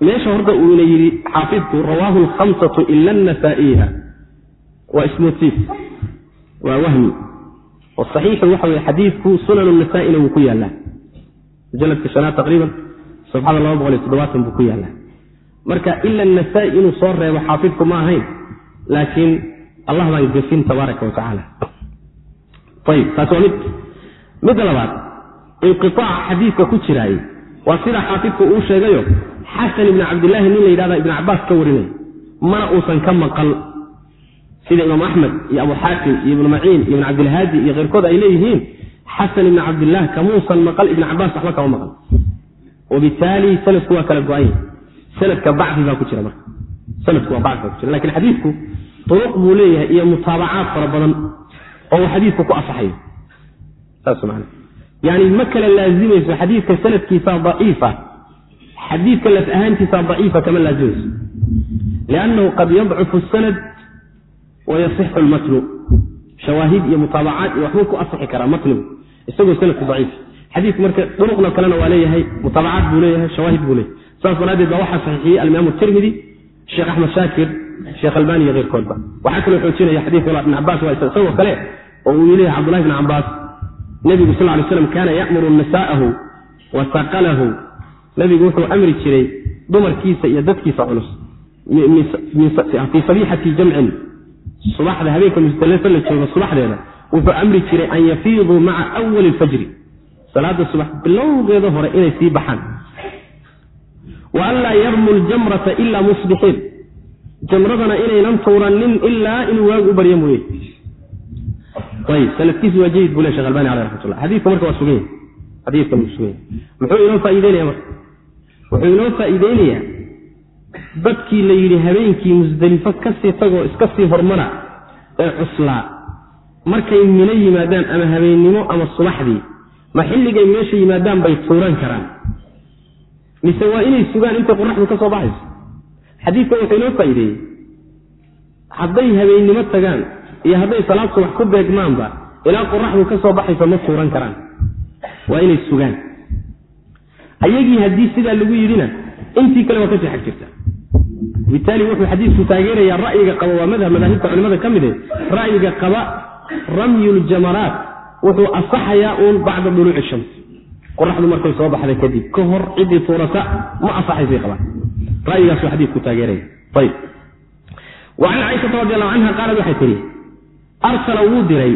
meesha horta uuna yidhi xaafidku rawaahu alkhamsatu ila anasaa'iya waa ismotiif waa wahmi saxiixu waxa weye xadiidku sunan nasaa-ina wuu ku yaallaa. Mujaladka shanaad taqriiban sabxada laba boqol iyo toddobaatan buu ku yaallaa. Marka ila nasaa-i inuu soo reebo xaafidku ma ahayn laakiin allah baan gefin tabaaraka wa ayib taas waa mid midda labaad inqiaaca xadiidka ku jiraayey waa sida xaafidku uu sheegayo xasan ibni cabdillaahi nin la yidhahda ibn cabaas ka warinay mana uusan ka maqal sida imaam axmed iyo abu xaakim iyo ibnu maciin iyo ibn cabdilhaadi iyo keyrkood ay leeyihiin xasan ibni cabdillaah kamuusan maqal ibn cabaas waxba kama maqal wabitaali sanadku waa kala go-anya sanadka bacdi baa ku jira marka sanadku waa bacdi baa ku jira laakiin xadiidku duruq buu leeyahay iyo mutaabacaad fara badan oo uu xadiidku ku asaxayo yani ma kala laazimayso xadiidka sanadkiisa daciifa. Xadiidka laf ahaantiisa daciifa kama laazimayso liannahu qad yadcufu sanad wayasixu lmatnu shawaahid iyo mutaabacaad iyo waxbuu ku asaxi karaa matnigu isagoo sanadku daciif. Xadiidku marka duruqda kalena waa leeyahay mutaabacaad buu leeyahay shawaahid buu leeyahay. Saas daraaddeed baa waxaa saxiixiyey alimaam tirmidi sheekh axmed shaakir sheekh albani iyo keyrkoodba waxaa kaloo xoojinaya xadiidka ibn cabaas waa isagoo kale oo uu leeyahay cabdullahi bn cabaas nebigu sal lay slam kaana ya'muru nisa'ahu wa saqalahu. Nebigu wuxuu amri jiray dumarkiisa iyo dadkiisa culus. Fii sabiixati jamcin subaxda habeenka musdalifo la joogo subaxdeeda wuxuu amri jiray an yafiiduu maca awali lfajri salaada subax bilowgeeda hore inay sii baxaan. Wa an laa yarmu ljamrata ilaa musbixiin jamradana inaynan tuuranin ilaa inuu waagu u baryo mooye. Ayib sanadkiisu waa jayid buu le shekh albani aleh raxmat ullah xadiidka marka waa sugan yahy xadiidkan wuu sugan yahy muxuu inoo faa'iideynaya marka? Wuxuu inoo faa'iideynayaa dadkii la yidhi habeenkii musdelifo ka sii tagoo iska sii hormara ee cuslaa markay mino yimaadaan ama habeennimo ama subaxdii ma xilligay meesha yimaadaan bay tuuran karaan. Mise waa inay sugaan intay qoraxdu ka soo baxayso xadiidkan wuxuu inoo faa'iideeyey hadday habeennimo tagaan iyo hadday salaad subax ku beegmaanba ilaa qoraxdu ka soo baxayso ma tuuran karaan. Waa inay sugaan. Ayagii haddii sidaa lagu yidhina intii kale waa ka sii xag jirta bitaali wuxuu xadiidku taageerayaa ra'yiga qaba waa madhab madaahibta culimada ka mid e ra'yiga qaba ramyuljamaraat wuxuu asaxayaa uun bacda duluuci shams qoraxdu markay soo baxda kadib ka hor ciddii tuurata ma asaxaysay qabaan ra'yigaasuu xadiidku taageeraya ayb. Can caaishata radi allahu canha qaalad waxay tihi arsala wuu diray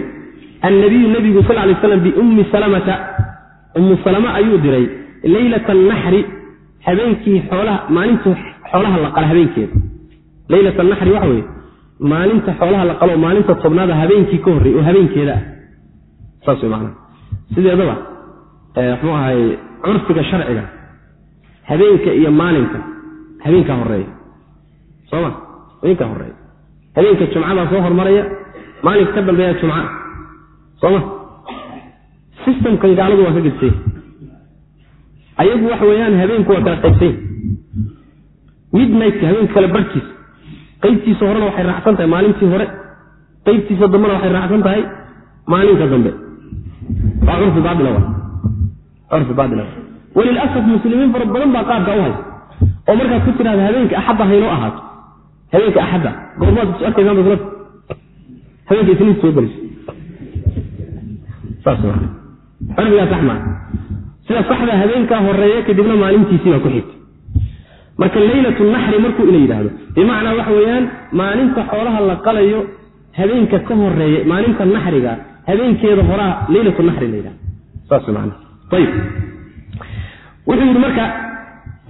annabiyu nebigu sal lay slam biummi salamata. Ummu salama ayuu diray leylata naxri habeenkii xoolaha maalinta xoolaha la qala habeenkeeda. Leylat naxri waxa weye maalinta xoolaha la qalo maalinta tobnaada habeenkii ka horrey oo habeenkeeda ah. Saas way maanaa sideedaba muxuu ahay curfiga sharciga habeenka iyo maalinka habeenkaa horreeya sooma habeenkaa horreeya habeenka jumcadaa soo hormaraya maalinka ka dambeeya jumca. Sooma sistamkan gaaladu waa ka gedsan ayagu waxa weeyaan habeenku waa kala qaybsany midnightka habeenka kale barhkiisa qaybtiisa horena waxay raacsan tahay maalintii hore. Qaybtiisa dambena waxay raacsan tahay maalinka dambe. Waa curfi baadila curfi baadila. Walilasaf muslimiin fara badan baa qaabka u haysa oo markaad ku tidhahda habeenka axadda haynoo ahaato. Habeenka axadda goormaad is arkaysaa maslada habeenka isniinta soo maa farbigaa sax maa sida saxda habeenkaa horreeya kadibna maalintiisii baa ku xigta. Marka leylatu naxri markuu ina yidhaahdo bimacnaa waxa weeyaan maalinta xoolaha la qalayo habeenka ka horreeya maalinta naxriga habeenkeeda horaa leylatu naxri la yidhahdo saas man ayib wuxuu yidhi marka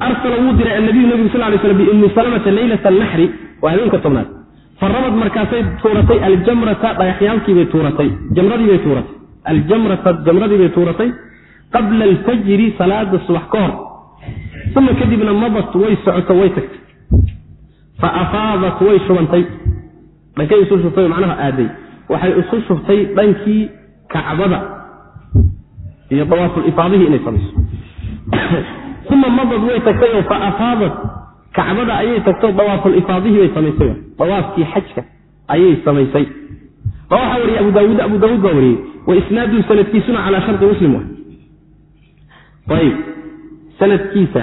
arsala wuu diray annabiyu nabigu sal lay slam biummi salamata leylata alnaxri waa habeenka tobnaad. Faramad markaasay tuuratay aljamrata dhagaxyaalkiibay tuuratay jamradiibay tuuratay aljamrata jamradiibay tuuratay qabla alfajri salaada subax ka hor. Uma kadibna madat way socoto way tagtay. Fa afaadat way shubantay. Dhankay isu shubtay macnaha aaday. Waxay isu shubtay dhankii kacbada iyo dawaafulifaadihii inay samayso uma madad way tagtayoo fa afaadat kacbada ayay tagto dawaafulifaadihii bay samaysay dawaafkii xajka ayay samaysay ma waxaa wariyay abu daawuud abu daawuud baa wariyey wa isnaadu sanadkiisuna calaa sharti muslim wa ayib sanadkiisa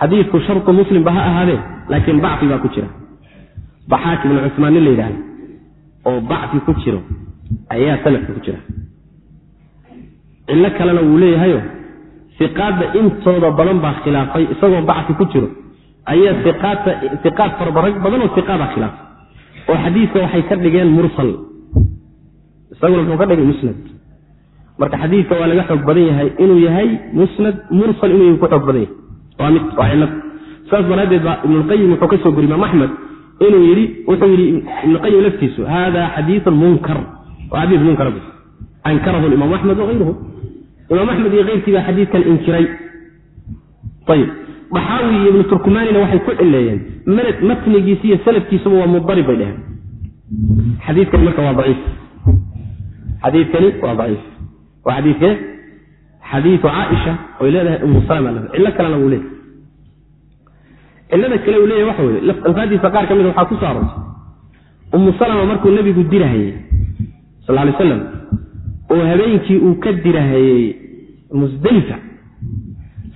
xadiidku shartu muslimba ha ahaadee laakiin bacfi baa ku jira baxaak ibnu cusmaan la yidhahda oo bacfi ku jiro ayaa sanadka ku jira cillo kalena wuu leeyahayo iqaadda intooda badan baa khilaafay isagoo bacfi ku jiro. Ayaa iqaad farabarag badan oo iqaadaa khilaafay. Oo xadiidka waxay ka dhigeen mursal. Isaguna muxuu ka dhigay musnad. Marka xadiidka waa laga xoog badan yahay inuu yahay musnad mursal inuu ku xoog badan yahay. Waa mid waa cilad saas daraaddeed baa ibnulqayim wuxuu ka soo gori imaam axmed inuu yidhi wuxuu yidhi ibnuqayim laftiisu hada xadiiun munkar. Waa xadiis munkar ankarahu imaam axmed waayruhu imaam axmed iyo keyrkii baa xadiidkan inkiray. Ayib daxaawi iyo ibnu turkumaanina waxay ku cileeyeen matnigiisi iyo sanadkiisuba waa mudarib bay dheheen xadiikani marka waa daciif. Xadiikani waa daciif. Waa xadiikee xadiiu caaisha oy leedahay umu salama cillo kalena wuu leeyahy cillada kale uu leeyahy waxa weye alfaadiisa qaar ka mida waxaa ku soo aroortay umu salama markuu nebigu dirahayey sal lay slam oo habeenkii uu ka dirahayey musdelifa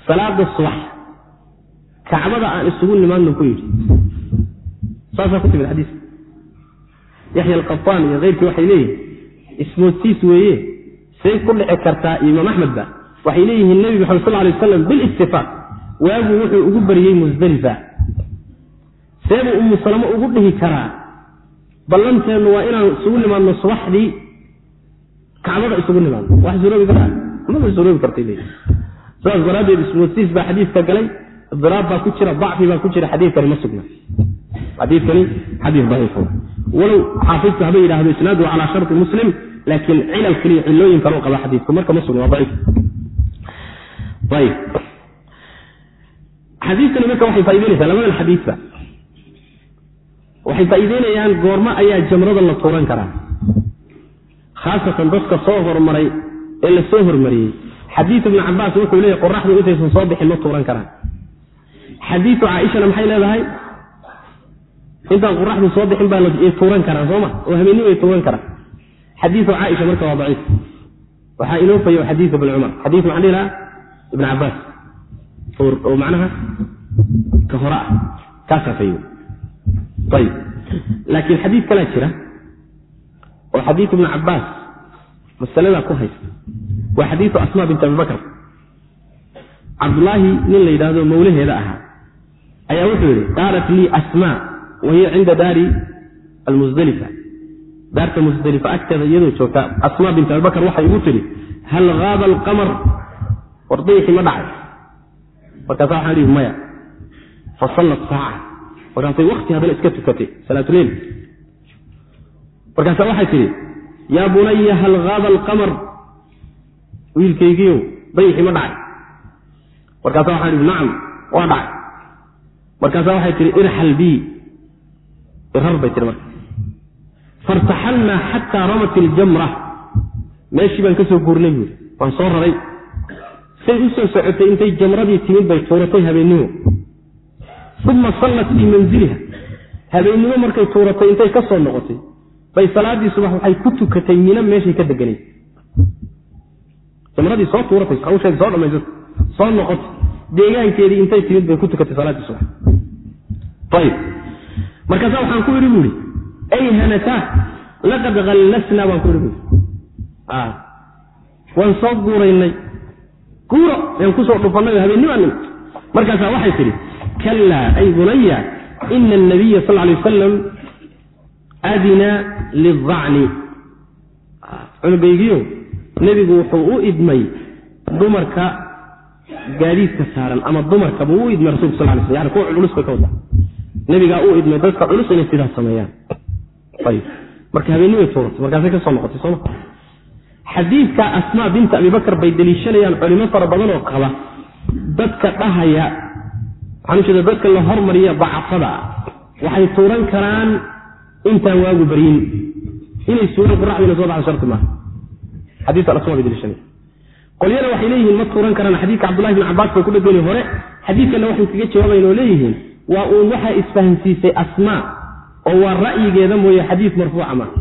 salaada subax kacbada aan isugu nimaadno ku yidhi. Saasaa ku timid xadiiska yaxya alqataan iyo keyrkii waxay leeyihiin ismoodsiis weeye say ku dhici kartaa imaam axmedba waxay leeyihiin nebi maxamed sal lay wasalam bilistifaaq waagu wuxuu ugu bariyey musdelifa seebuu umu salamo ugu dhihi karaa ballanteennu waa inaan isugu nimaadno subaxdii kacbada isugu nimaadno wax suroobi karaa maba suroobi kartay leeyihi sidaas daraaddeed ismoodsiis baa xadiiska galay. Idiraab baa ku jira dacfi baa ku jira xadiidkani ma sugna. Xadiidkani xadiis daciif walow xaafidku haba yidhahdo isnaadu calaa sharti muslim laakiin cilal keliya cilooyin kaleu qaba xadiidku marka ma sugna waa daciif. Ayib xadiidkani marka waxay faa'ideynaysaa labadan xadiidba. Waxay faa'iideynayaan goormo ayaa jamrada la tuuran karaa khaasatan dadka soo hormaray ee la soo hormariyey. Xadiid ibnu cabaas wuxuu leeyahy qoraxdu intaysan soo bixin ma tuuran karaan. Xadiidu caaishana maxay leedahay? Intaan qoraxdu soo bixin baa tuuran karaan sooma oo habeenimo ay tuuran karaan. Xadiidu caaisha marka waa daciif. Waxaa inoo fayo xadiid ibn cumar. Xadiid maxaan dhihi lahaa ibn cabaas. Oo macnaha ka hore ah kaasaa fayo. Ayib laakiin xadiid kalaa jira oo xadiid ibnu cabaas masaladaa ku haysta. Waa xadiidu asma bint abibakr cabdulaahi nin la yidhaahdo mawlaheeda ahaa. Ayaa wuxuu yidhi qaalat lii asmaa wa hiya cinda daari almusdelifa daarta musdelifa agteeda iyadoo joogta asmaa bint abibakr waxay igu tidhi hal haaba alqamar? War dayixii ma dhacay. Markaasa waxaan ihi maya. Fasallat saaca markaasay wakti haddana iska tukatay salaatuleil markaasa waxay tidhi yaa bunaya hal haaba alqamar? Wiilkaygiiow dayixii ma dhacay. Markaasa waxaan ihi nacam waa dhacay. Markaasa waxay tihi irxal bii. Irar bay tihi marka. Fairtaxalnaa xataa ramat iljamra meeshii baan ka soo guurnay buuri waan soo raray. Say u soo socotay intay jamradii timid bay tuuratay habeennimo. Uma sallat fii manziliha habeennimo markay tuuratay intay ka soo noqotay bay salaadii subax waxay ku tukatay mina meeshay ka deganay. Jamradii soo tuuratay hawsheedi soo dhamaysata soo noqoto deegaankeedii intay timid bay ku tukatay salaaddii subax. Ayib markaasa waxaan ku idhi buuhi ay hanataa laqad hallasnaa baan ku idhi buui waan soo guuraynay. Guuro aan ku soo dhufannay oo habeennimaan nimid markaasaa waxay tidhi kallaa ay bunaya ina anabiya sal lay wasalam adina lidacni cunugaygiyo nebigu wuxuu u idmay dumarka gaadiidka saaran ama dumarka buu u idmay rasulku sal lay sl yani kuwa culus bay ka wadaa nebigaa u idmay dadka culus inay sidaas sameeyaan. Ayib. Marka habeenimay tuuratay markaasay ka soo noqotay xadiidka asmaa binta abibakar bay deliishanayaan culimo fara badan oo qaba dadka dhahaya waxaan ujeeda dadka la hormariya dacafada. Waxay tuuran karaan intaan waagu baryin. Inay suuran quraxdiina soo baxdo sharti maaha. Xadiidka asmaa bay deliishanaya qolyana waxay leeyihiin ma tuuran karaan xadiidka cabdullahi bin cabbaas bay ku dhegeli hore. Xadiidkana waxay kaga jawaabayn oo leeyihiin waa uun waxaa isfahansiisay asmaa oo waa ra'yigeeda mooye xadiid marfuuca maaha.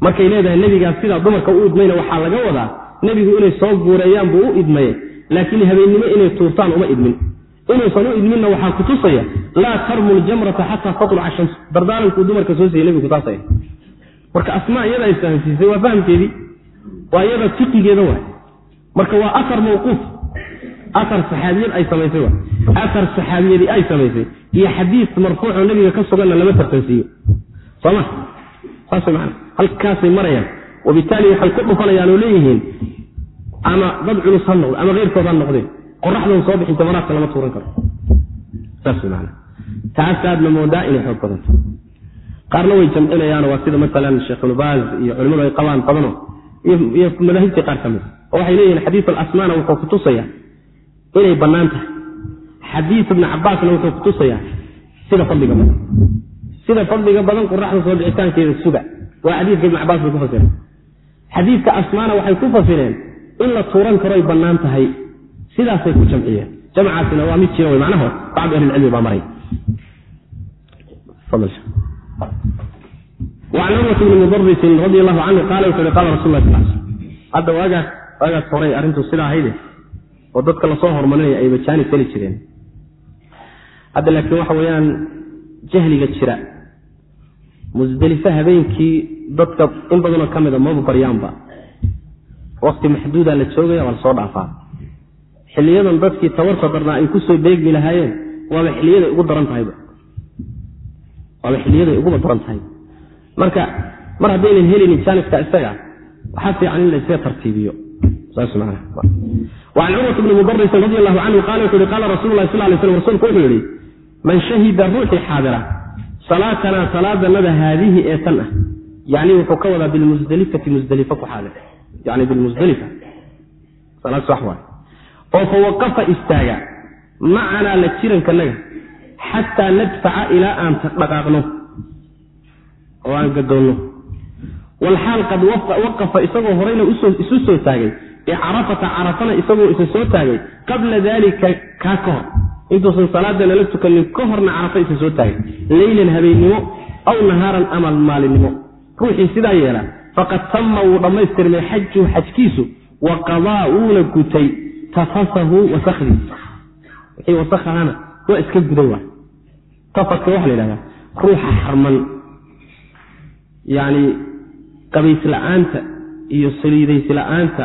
Markay leedahay nebigaas sidaa dumarka u idmayna waxaa laga wadaa nebigu inay soo guureeyaan buu u idmaye laakiin habeennimo inay tuurtaan uma idmin inuusan u idminna waxaa kutusaya laa tarmu ljamrata xataa tatluca shams dardaarankuu dumarka soo siiyey nebigu taasaya marka asmaa iyadaa isfahamsiisay waa fahamkeedii waa iyada fiqigeeda waay. Marka waa aar mawquuf. Aar saxaabiyad ay samaysay wa aar saxaabiyadii ay samaysay iyo xadiis marfuucoo nebiga ka suganna lama tartansiiyo. Soma saas man halkaasay marayaan. Wabitaali waxay ku dhufanayaan oo leeyihiin ama dad culus ha noqde ama keyrkood ha noqdeen qoraxdan soo bixin jamaraadka lama tuuran karo. Taasaadna moodaa inay xoog badanta qaarna way jamcinayaan waa sida maalan sheekh ibnubaaz iyo culimadu ay qabaan badano. Iyo madaahibtii qaar ka mid oo waxay leeyihiin xadiis alasmaana wuxuu kutusaya inay bannaan tahay. Xadiis ibni cabaasna wuxuu kutusayaa sida fadliga badan. Sida fadliga badan qoraxda soo bixitaankeeda suga. Waa xadiiska ibn cabaas bay ku fasireen xadiidka asmaana waxay ku fasireen in la tuuran karoy bannaan tahay sidaasay ku jamciyeen jamcaasina waa mid jira manaho bacdu ahlicilmi baa maray. An curwat bni mudarisin radi allahu canhu qaala wuxu uhi qaala rasul la sal hadda waagaa waagaas horay arrintu sidaa ahayde oo dadka la soo hormarinaya ay bajaani teli jireen. Hadda laakiin waxa weeyaan jahliga jira musdelife habeenkii dadka in badanoo ka mida maba baryaanba wakti maxduuda la joogaya waa la dhaafaa xiliyadan dadkii tawarta darnaa ay ku soo beegmi lahaayeen waaba xiliyaday ugu daran tahayba. Waaba xiliyaday uguba daran tahay. Marka mar haddaynan helinin jaaniska isaga waxaa fiican in la iskaga tartiibiyo. Wacan curwat bni mudarisin radi allahu canhu qala wuxu uhi qaala rasul lah sal lay slam rsulku wuxuu yihi man shahida ruuxii xaadira salaatanaa salaadanada haadihi ee tan ah. Yani wuxuu ka wadaa bilmusdelifati musdelifa ku xaadir yani waay oo fa waqafa istaaga. Macanaa la jirankanaga xataa nadfaca ilaa aan dhaqaaqno. Oo aan gadoonno walxaal qad waqafa isagoo horeyna isu soo taagay. Bicarafata carafana isagoo isa soo taagay. Qabla dalika kaa ka hor intuusan salaada lala tukanin ka horna carafa isa soo taagay. Leylan habeennimo aw nahaaran ama maalinimo. Ruuxii sidaa yeela faqad tama wuu dhammaystirmay xajuhu xajkiisu wa qadaa wuuna gutay tafasahu wasakdiis wixii wasakahana waa iska gudan waa. Tafadka waxaa la yidhahdaa ruuxa xarman. Yacni qabays la'aanta iyo saliidaysi la'aanta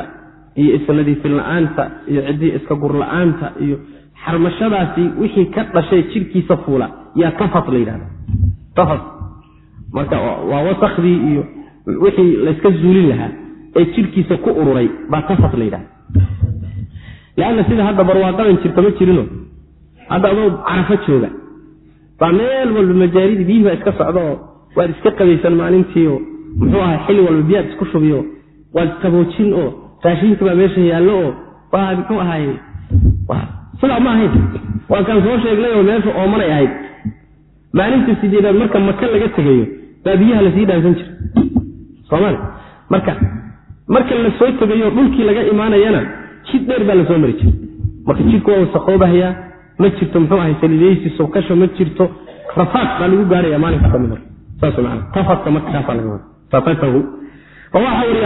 iyo isnadiifin la'aanta iyo ciddii iska gur la'aanta iyo xarmashadaasi wixii ka dhashay jidhkiisa fuula yaa tafad la yidhahda tafad marka waa wasakdii iyo wixii layska zuulin lahaa ee jidhkiisa ku ururay baa tafad la yidhahda leanna sida hadda barwaaqadan jirta ma jirino hadda adoo carafo jooga baa meel walba majaaridii biyihii baa iska socda oo waad iska qabaysan maalintii oo muxuu ahay xilli walba biyaad isku shubiyo waad qaboojin oo raashinkii baa meesha yaallo oo waa muxuu ahay sidaa ma ahayn waa kaan soo sheegnay oo meesha oomanay ahayd maalinta sideedaad marka maka laga tegayo baa biyaha la sii dhaansan jira somaali marka marka la tegayo dhulkii laga imaanayana jid dheer baa la soo mari jira marka jidku waa ma jirto muxuu ahay salidaysi subkasho ma jirto rafaad baa lagu gaaraya maalinka ka mid saas man tafadka marka kaasaa laga wada tafatahu waxa wariyey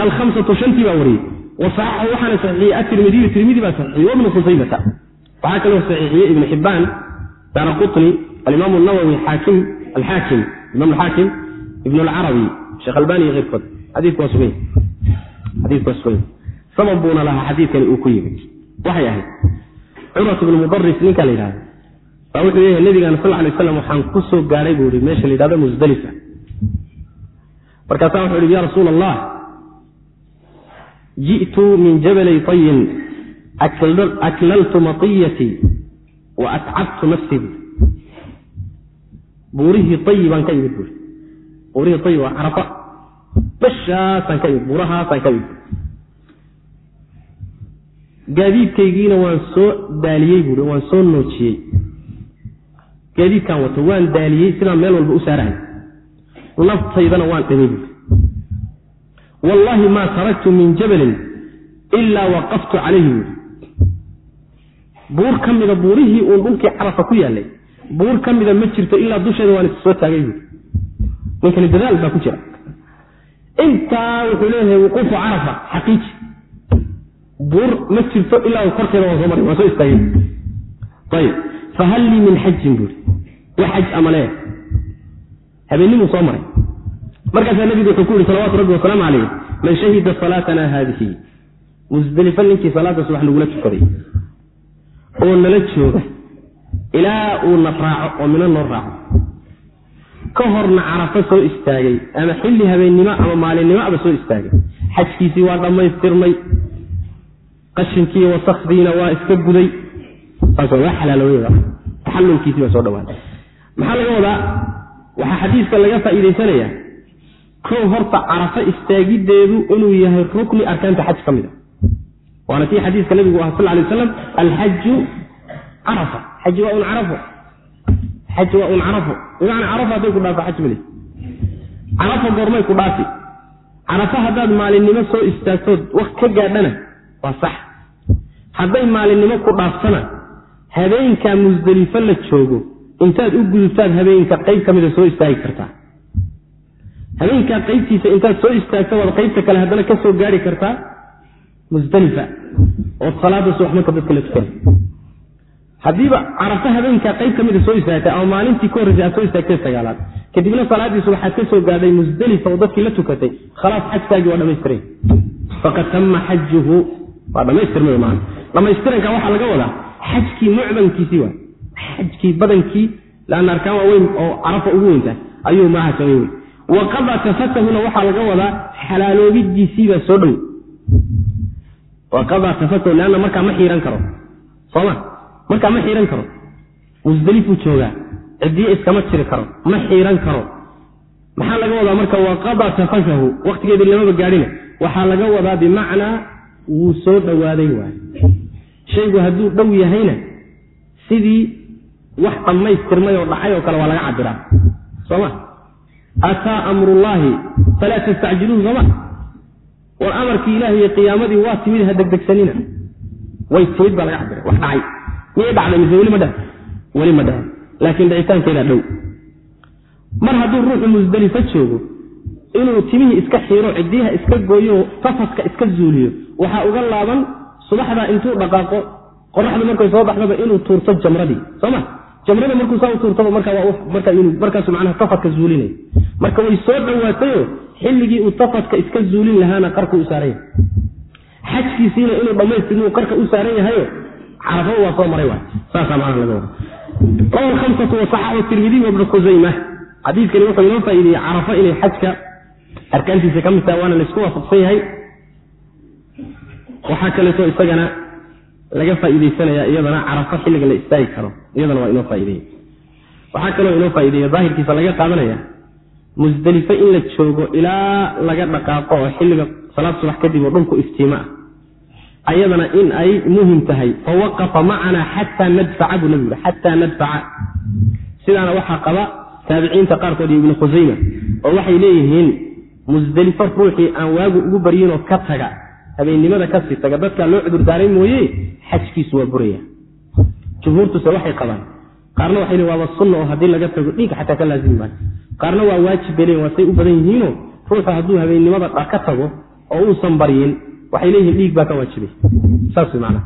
shantii baa wariyey. Wasaxaxu waxaana saxiixiyey atirmidiyu tirmidi baa saxiixiyey wabnu khusaymata waxaa kaloo saxiixiyey ibnu xibbaan daara qutni alimaam nawowi xaakim alxaakim imaam alxaakim ibn alcarabi sheekh albani iyo keyrkood xadiidku waa waa suganya sabab buuna lahaa xadiidkani uu ku yimid. Waxay ahayd curwat ibnu mudaris ninka la yidhahdo baa wuxuu leeyahay nabigaana sal lay aslam waxaan ku soo buu ihi meesha la yidhahdo musdalifa markaasaa wuxuu ihi ya rasuula allah ji'tu min jabalay tayin aklaltu matiyatii wa atcabtu nafsii buui buurihii ayi baan ka imid buui buurihii ayi waa carafa. Bashaasaan ka imid buurahaasaan ka imid gaadiidkaygiina waan soo daaliyey buui waan soo noojiyey. Gaadiidkaan wato waan daaliyey sidaan meel walba u saarahay. Naftaydana waan dhimay buui wallaahi maa taraktu min jabalin ilaa waqaftu calayhi buui buur ka mida buurihii uun dhulkii carafa ku yaallay. Buur ka mida ma jirto ilaa dusheeda waan is soo taagay buui ninkani dadaal baa ku jira. Intaa wuxuu leeyahay wuquufu carafa xaqiiji buur ma jirto ilaa korkeeda waan soo maray waan soo istaagay ayib. Fahal lii min xajin buuri wax xaj ama lee habeenimuu soo maray. Markaasaa nabigu wuxuu ku yihi salawatu rabbi wasalaamu calayh man shahida salaatana haadihi. Musdelifa ninkii salaada subax nagula tukaday. Oo nala jooga ilaa uu na raaco oo mina noo raaco. Ka horna carafo soo istaagay ama xilli habeennimo ama maalinimo aba soo istaagay. Xajkiisii waa dhammaystirmay qashinkii wasakdiina waa iska guday. Waa xalaaloobay taxallulkiisii baa soo dhawaaday maxaa laga wadaa? Waxaa xadiiska laga faa'iidaysanayaa kow horta carafo istaagiddeedu inuu yahay rukni arkaanta xaj ka mid a waana kii xadiiska nabigu ah sal lay aslam alxaju carafa. Xaji waa un carafo. Xaj waa un carafo. Bimacnaa carafo hadday ku dhaafo xaj male carafo goormay ku dhaafi. Carafo haddaad maalinimo soo istaagtood waqt ka gaadhana waa sax hadday maalinimo ku dhaaftana habeenkaa musdelifo la joogo intaad u gudubtaad habeenka qayb ka mida soo istaagi kartaa habeenkaa qaybtiisa intaad soo istaagto waad qaybta kale haddana ka soo gaari kartaa musdalifa ood salaada subax marka dadka la tukana haddiiba carafo habeenkaa qayb ka mida soo istaagtay ama maalintii ka horreysay aad soo istaagtay sagaalaad kadibna salaadiisu waxaad ka soo gaadhay musdelifa oo dadkii la tukatay khalaas xajkaagii waa dhamaystiray faqad tama xajuhu waa dhamaystirmay maana dhamaystiranka waxaa laga wadaa xajkii mucdamkiisii waa xajkii badankii laanna arkaan waa oo carafa ugu weyntahay. Ayuu maaha samay wey waqada tafatahuna waxaa laga wadaa xalaaloobidiisiibaa soo dhow. Waqada tafatahu leanna markaa ma xiiran karo. Sooma markaa ma xiiran karo. Musdelifuu joogaa. Cidiye iskama jiri karo. Ma xiiran karo. Maxaa laga wadaa marka waqada tafatahu waqtigeedii lamaba gaadhina waxaa laga wadaa bimacnaa wuu soo dhowaaday waay. Shaygu hadduu dhow yahayna sidii wax dhammaystirmay oo dhacay oo kale waa laga cabiraa sooma ataa amrullaahi falaa tastacjiluuhu sooma war amarkii ilaah iyo qiyaamadii waa timid ha degdegsanina. Way timid baa laga cabira wax dhacay. Miyay dhacday mise weli ma dhaha weli ma dhaha laakiin dhicitaankeedaa dhow. Mar hadduu ruuxu musdelifo joogo inuu timihii iska xiiro cidiyaha iska gooyo tafaska iska zuuliyo waxaa uga laaban subaxdaa intuu dhaqaaqo qoraxdu markay soo baxdaba inuu tuurto jamradii soma jamrada markuu saa tuurtaba markaasu macnaha tafadka zuulinayo marka way soo dhowaatayo xilligii uu tafadka iska zuulin lahaana qarku u saaran yahay. Xajkiisiina inuu dhammaystirmuu qarka u saaran yahayo carafo waa soo maray tirmidiy wabnu khusayma xadiidkani wuxuu inoo faa'iideeyey carafo inay xajka arkaantiisa ka mid tahay waana laysku waafaqsan yahay waxaa kaleeto isagana laga faa'iidaysanaya iyadana carafo xilliga la istaagi karo. Iyadana waa inoo faa'ideeye waxaa kaloo inoo faa'ideeya daahirkiisa laga qaadanaya musdelifo in la joogo ilaa laga dhaqaaqo oo xilliga salaad subax kadib oo dhulku iftiimo ah. Ayadana in ay muhiim tahay fawaqafa macanaa xataa nadfaca buu nabigu xataa nadfaca. Sidaana waxaa qaba taabiciinta qaarkood iyo ibnu khusayma oo waxay leeyihiin musdelifo ruuxii aan waagu ugu baryinoo ka taga habeennimada ka sii taga dadkaa loo cudurdaaray mooye xajkiisu waa buraya. Jumhuurtuse waxay qabaan. Qaarna waxay lein waaba sunna oo haddii laga tago dhiig xataa ka laazimi maayo qaarna waa waajib bay leeyin waa say u badan yihiinoo ruuxu hadduu habeennimada ka tago oo uusan baryin waxay leeyihiin dhiig baa ka waajibay. Saas macnaha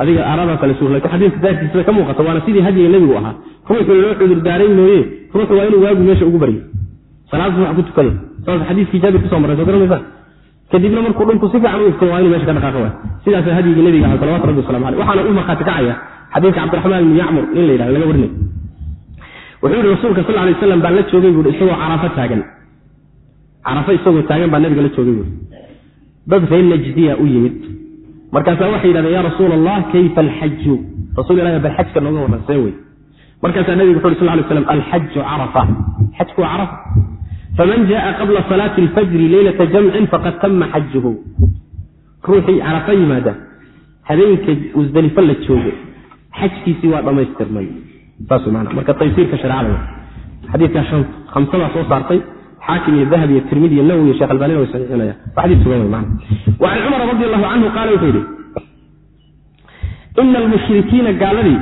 adiga aaradaa kale suur laakiin daahirkiisa ka muuqata waana sidii hadiga nebigu ahaa. Ruuxu loo cudurdaaray mooye ruuxu waa inuu waagu meesha ugu baryo. Salaad subax ku tukada saas xadiiskii jaabir ku soo marray soo garamaysaan kadibna markuu dhulku si fiican u ifto waa inuu meesha ka dhaqaaqa waay. Sidaasa hadyigii nebiga aha salawatu rabbi waslamu aleyh waxaana u markhaati kacaya cabdiraxmaan ibni yacmur nin la yidhahdo laga warinay wuxuu yihi rasuulka sal lay slam baan la joogay buui isagoo carafo taagan. Carafo isagoo taagan baa nabiga la joogay buui dad najdiya u yimid. Markaasaa waxay yidhahdeen ya rasuula allah kayfa alxaju rasul ilahi bal xajka nooga warran wey. Markaasaa nabiga wuxu uri sal lay slam alxaju carafa. Xajku waa carafa faman jaءa qabla salaati alfajri leylata jamcin faqad tama xajuhu ruuxii carafa yimaada habeenka musdelifo la joogo xajkiisii waa dhammaystirmay marka taysiirka shareecada xadiidkaa hamsadaa soo saartay xaakim iyo dahab iyo tirmidi iyo nawowi iyo shekh albanina way saxiixinaya waa xadiis sugan can cumar radi allahu canhu qaala wuxuu yidhi ina almushrikiina gaaladii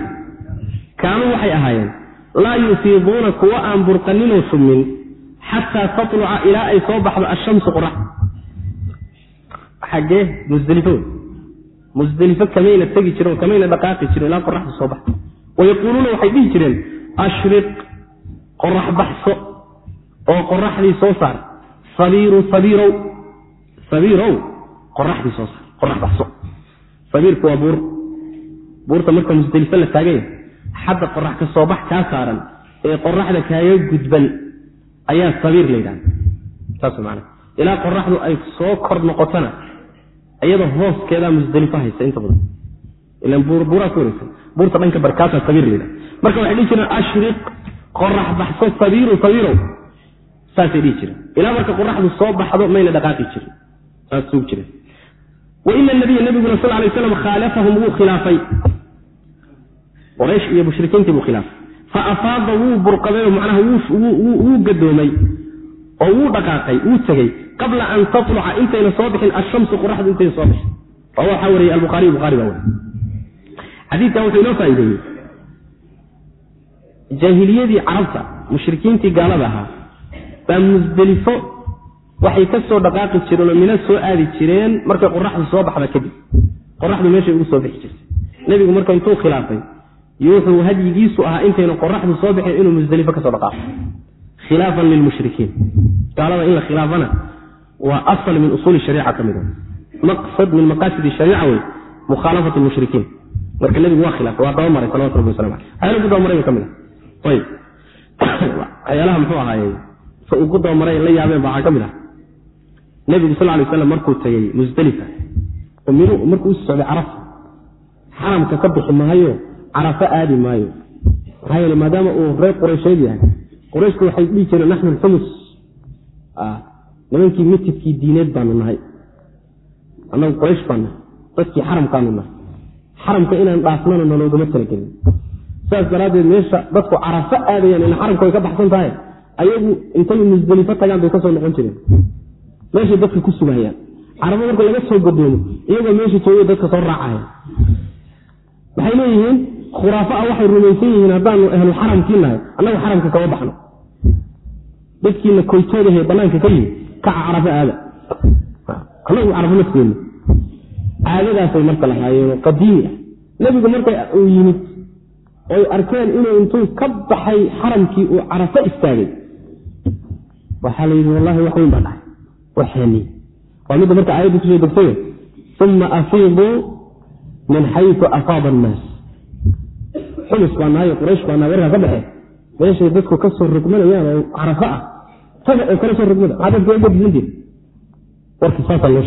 kaanuu waxay ahaayeen laa yufiiduuna kuwa aan burqaninoo shumin xataa tatluca ilaa ay soo baxdo ashamsu qorax xaggee musdelifo musdelifo kamayna tegi jiren kamayna dhaqaaqi jiren ilaa qoraxdu soo baxdo wayaquuluuna waxay dhihi jireen ashriq qorax baxso oo qoraxdii soo saar sabiiru sabiirow sabiirow qoraxdii soo saar qorax baxso sabiirku waa buur buurta marka musdelifo la taaganya xadda qorax ka soo bax kaa saaran ee qoraxda kaaga gudban ayaa sabiir la yidhahda saas maana. Ilaa qoraxdu ay soo kor noqotona iyadoo hooskeedaa musdelifo haysa inta badan. Ilan buuraa ku wareegsan buurta dhanka barkaasa sabiir la yidhahda marka waxay dhihi jireen ashriq qorax baxso sabiiru sabiirow saasay dhihi jireen ilaa marka qoraxdu soo baxdo mayna dhaqaaqi jirin. Saas suug jireen wa ina nabiya nabiguna sal lay slam khaalafahum wuu khilaafay. Qoraysh iyo mushrikiintii buu khilaafay fa afaada wuu burqaday macnaha wuu gadoomay oo wuu dhaqaaqay wuu tegey qabla an tatluca intayna soo bixin ashamsu qoraxdu intayna soo bixin. Rawa waxaa wariyey albuhaariy buhaari baa wariy xadiidkan wuxuu inoo faa'iideeyey. Jaahiliyadii carabta mushrikiintii gaalada ahaa baa musdelifo waxay ka soo dhaqaaqi jireen oo mina soo aadi jireen markay qoraxdu soo baxda kadib. Qoraxdu meeshay ugu soo bixi jirtay. Nebigu marka intuu khilaafay wuxuu hadyigiisu ahaa intayna qoraxdu soo bixin inuu musdelifo ka soo dhaqaaqo. Khilaafan lilmushrikiin gaalada in la khilaafana waa asal min usuuli shariica ka mid maqsad min maqaasid shariica wey mukhaalafat lmushrikiin marka nebigu waa khilaafay waa dabamaray salawatu rabbi wasalam aleh waxyaala ugu dabamaray ka mid ah. Ayib. Waxyaalaha muxuu ahaaye ugu dabamaray la yaabeen ba waxaa ka mid ah. Nebigu sal lay slam markuu tegey musdelifa oo min markuu usi socday xaramka ka bixi maayo carafo aadi maayo. Maxaa yeele maadaama uu reer quraysheed yahay qurayshku waxay dhihi jireen naxnu lxumus nimankii mitidkii diineed baanu nahay. Annagu quraysh baan dadkii xaramkaanu nahay. Xaramka inaan dhaafnana naloogama talagelin. Saas daraaddeed meesha dadku carafo aadayaan ina xaramku ay ka baxsan tahay ayagu intay musdelifo tagaan bay ka soo noqon jireen. Meeshay dadka ku sugayaan carabo marka laga soo godoomo iyagoo meesha jooga dadka soo raacaya. Waxay leeyihiin khuraafo ah waxay rumaysan yihiin haddaanu ahlu xaramkii nahay annagu xaramka kama baxno. Dadkiina koytoodahe banaanka ka yimid kaca carafo aada. Annagu carafo seeni caadadaasay marka lahaayeen qadiimi ah. Nebigu marka uu yimid oy arkeen inuu intuu ka baxay xaramkii uu carafo istaagay. Waxaa la yidhi wallahi wax weyn baa dhahay waxeeni waa midda marka aayadda ku soo degtay uma afiiduu min xayu afaada annaas xulis baa nahay quraysh baa nahay warkaa ka baxe meeshay dadku ka soo rogmanayaan oo carafo ah. Taga oo kala soo rogmada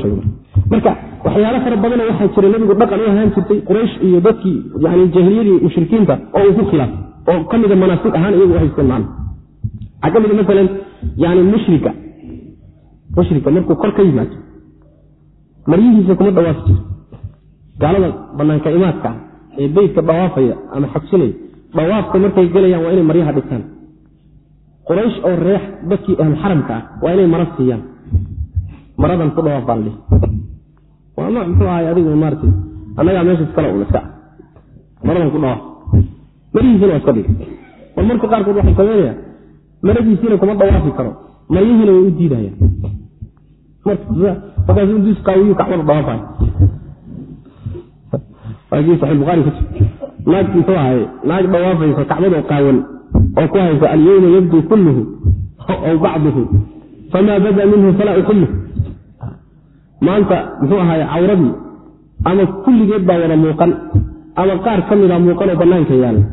sheegay. Marka waxyaalo fara badana waxaa jira nabigu dhaqan u ahaan jirtay quraysh iyo dadkii yani jaahiliyadii mushrikiinta oo uu ku khilaafay oo ka mida ahaan iyagu uhaysteen macna waxaa ka mida masalan yani mushrika. Mushrika markuu kor ka yimaado maryihiisa kuma dhawaafi jiro gaalada banaanka imaadka ah ee beytka dhawaafaya ama xajinaya dhawaafka markay gelayaan waa inay maryaha dhigtaan quraysh oo reex dadkii ahlu xaramka ah waa inay mara siiyaan. Maradan ku dhawaaf baa la dhihi. Waa nooc muxuu ahay adigu maarata annagaa meesha iskale un iska maradan ku dhawaaf. Maryihiisina waa iska dhig bal marka qaarkood waxay sameynayaan maradiisiina kuma dhawaafi karo maryihiina way u diidayaan. Markaasu intuu isqaawiyu kacbada dhawaafay waakii saxiix buhaari ku jir naag muxuu ahay naag dhawaafaysa kacbada qaawan oo ku haysa alyawma yabdu kulluhu aw bacduhu famaa bada minhu falaa ukulluh maanta muxuu ahaay cawradii ama kulligeed baa wada muuqan ama qaar ka mida muuqan oo banaanka yaalla.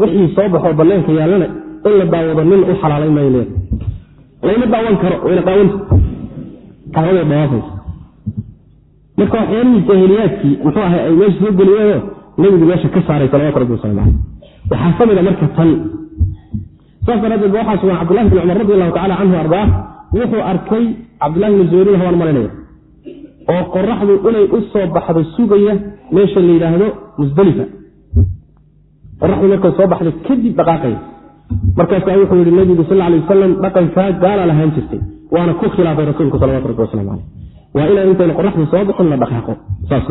Wixii soo baxoo banaanka yaallana in la daawado nin u xalaalay may leeda layma daawan karo wayna daawanta kacbada dhawaafaysa marka waxyaalihii jaahiliyaadkii muxuu ahay ay meesha soo geliyeenoo nebigu meesha ka saaray salawatu rabbi wasalam caleyh waxaa ka mid a marka tan. Saas daraaddeed ba waxaa sugan cabdullahi bn cumar radi allahu tacala canhu ardaa wuxuu arkay cabdullahi bni zubayrin hawaan malinaya oo qoraxdu inay u soo baxdo sugaya meesha la yidhaahdo musdalifa qoraxdu markay soo baxdo kadib dhaqaaqaya markaasaa wuxuu yihi nabigu sal alay wasalam dhaqankaa gaala lahaan jirtay waana ku khilaafay rasuulku salawatu rabbi wasalam caleyh waa inaan intayna qoraxdu soo bixin la dhaqaaqo. Saas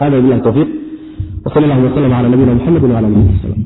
hada bilahi tawfiiq. Wsal allahuma wslm cala nabiyina mxamedi wala alihi wasalam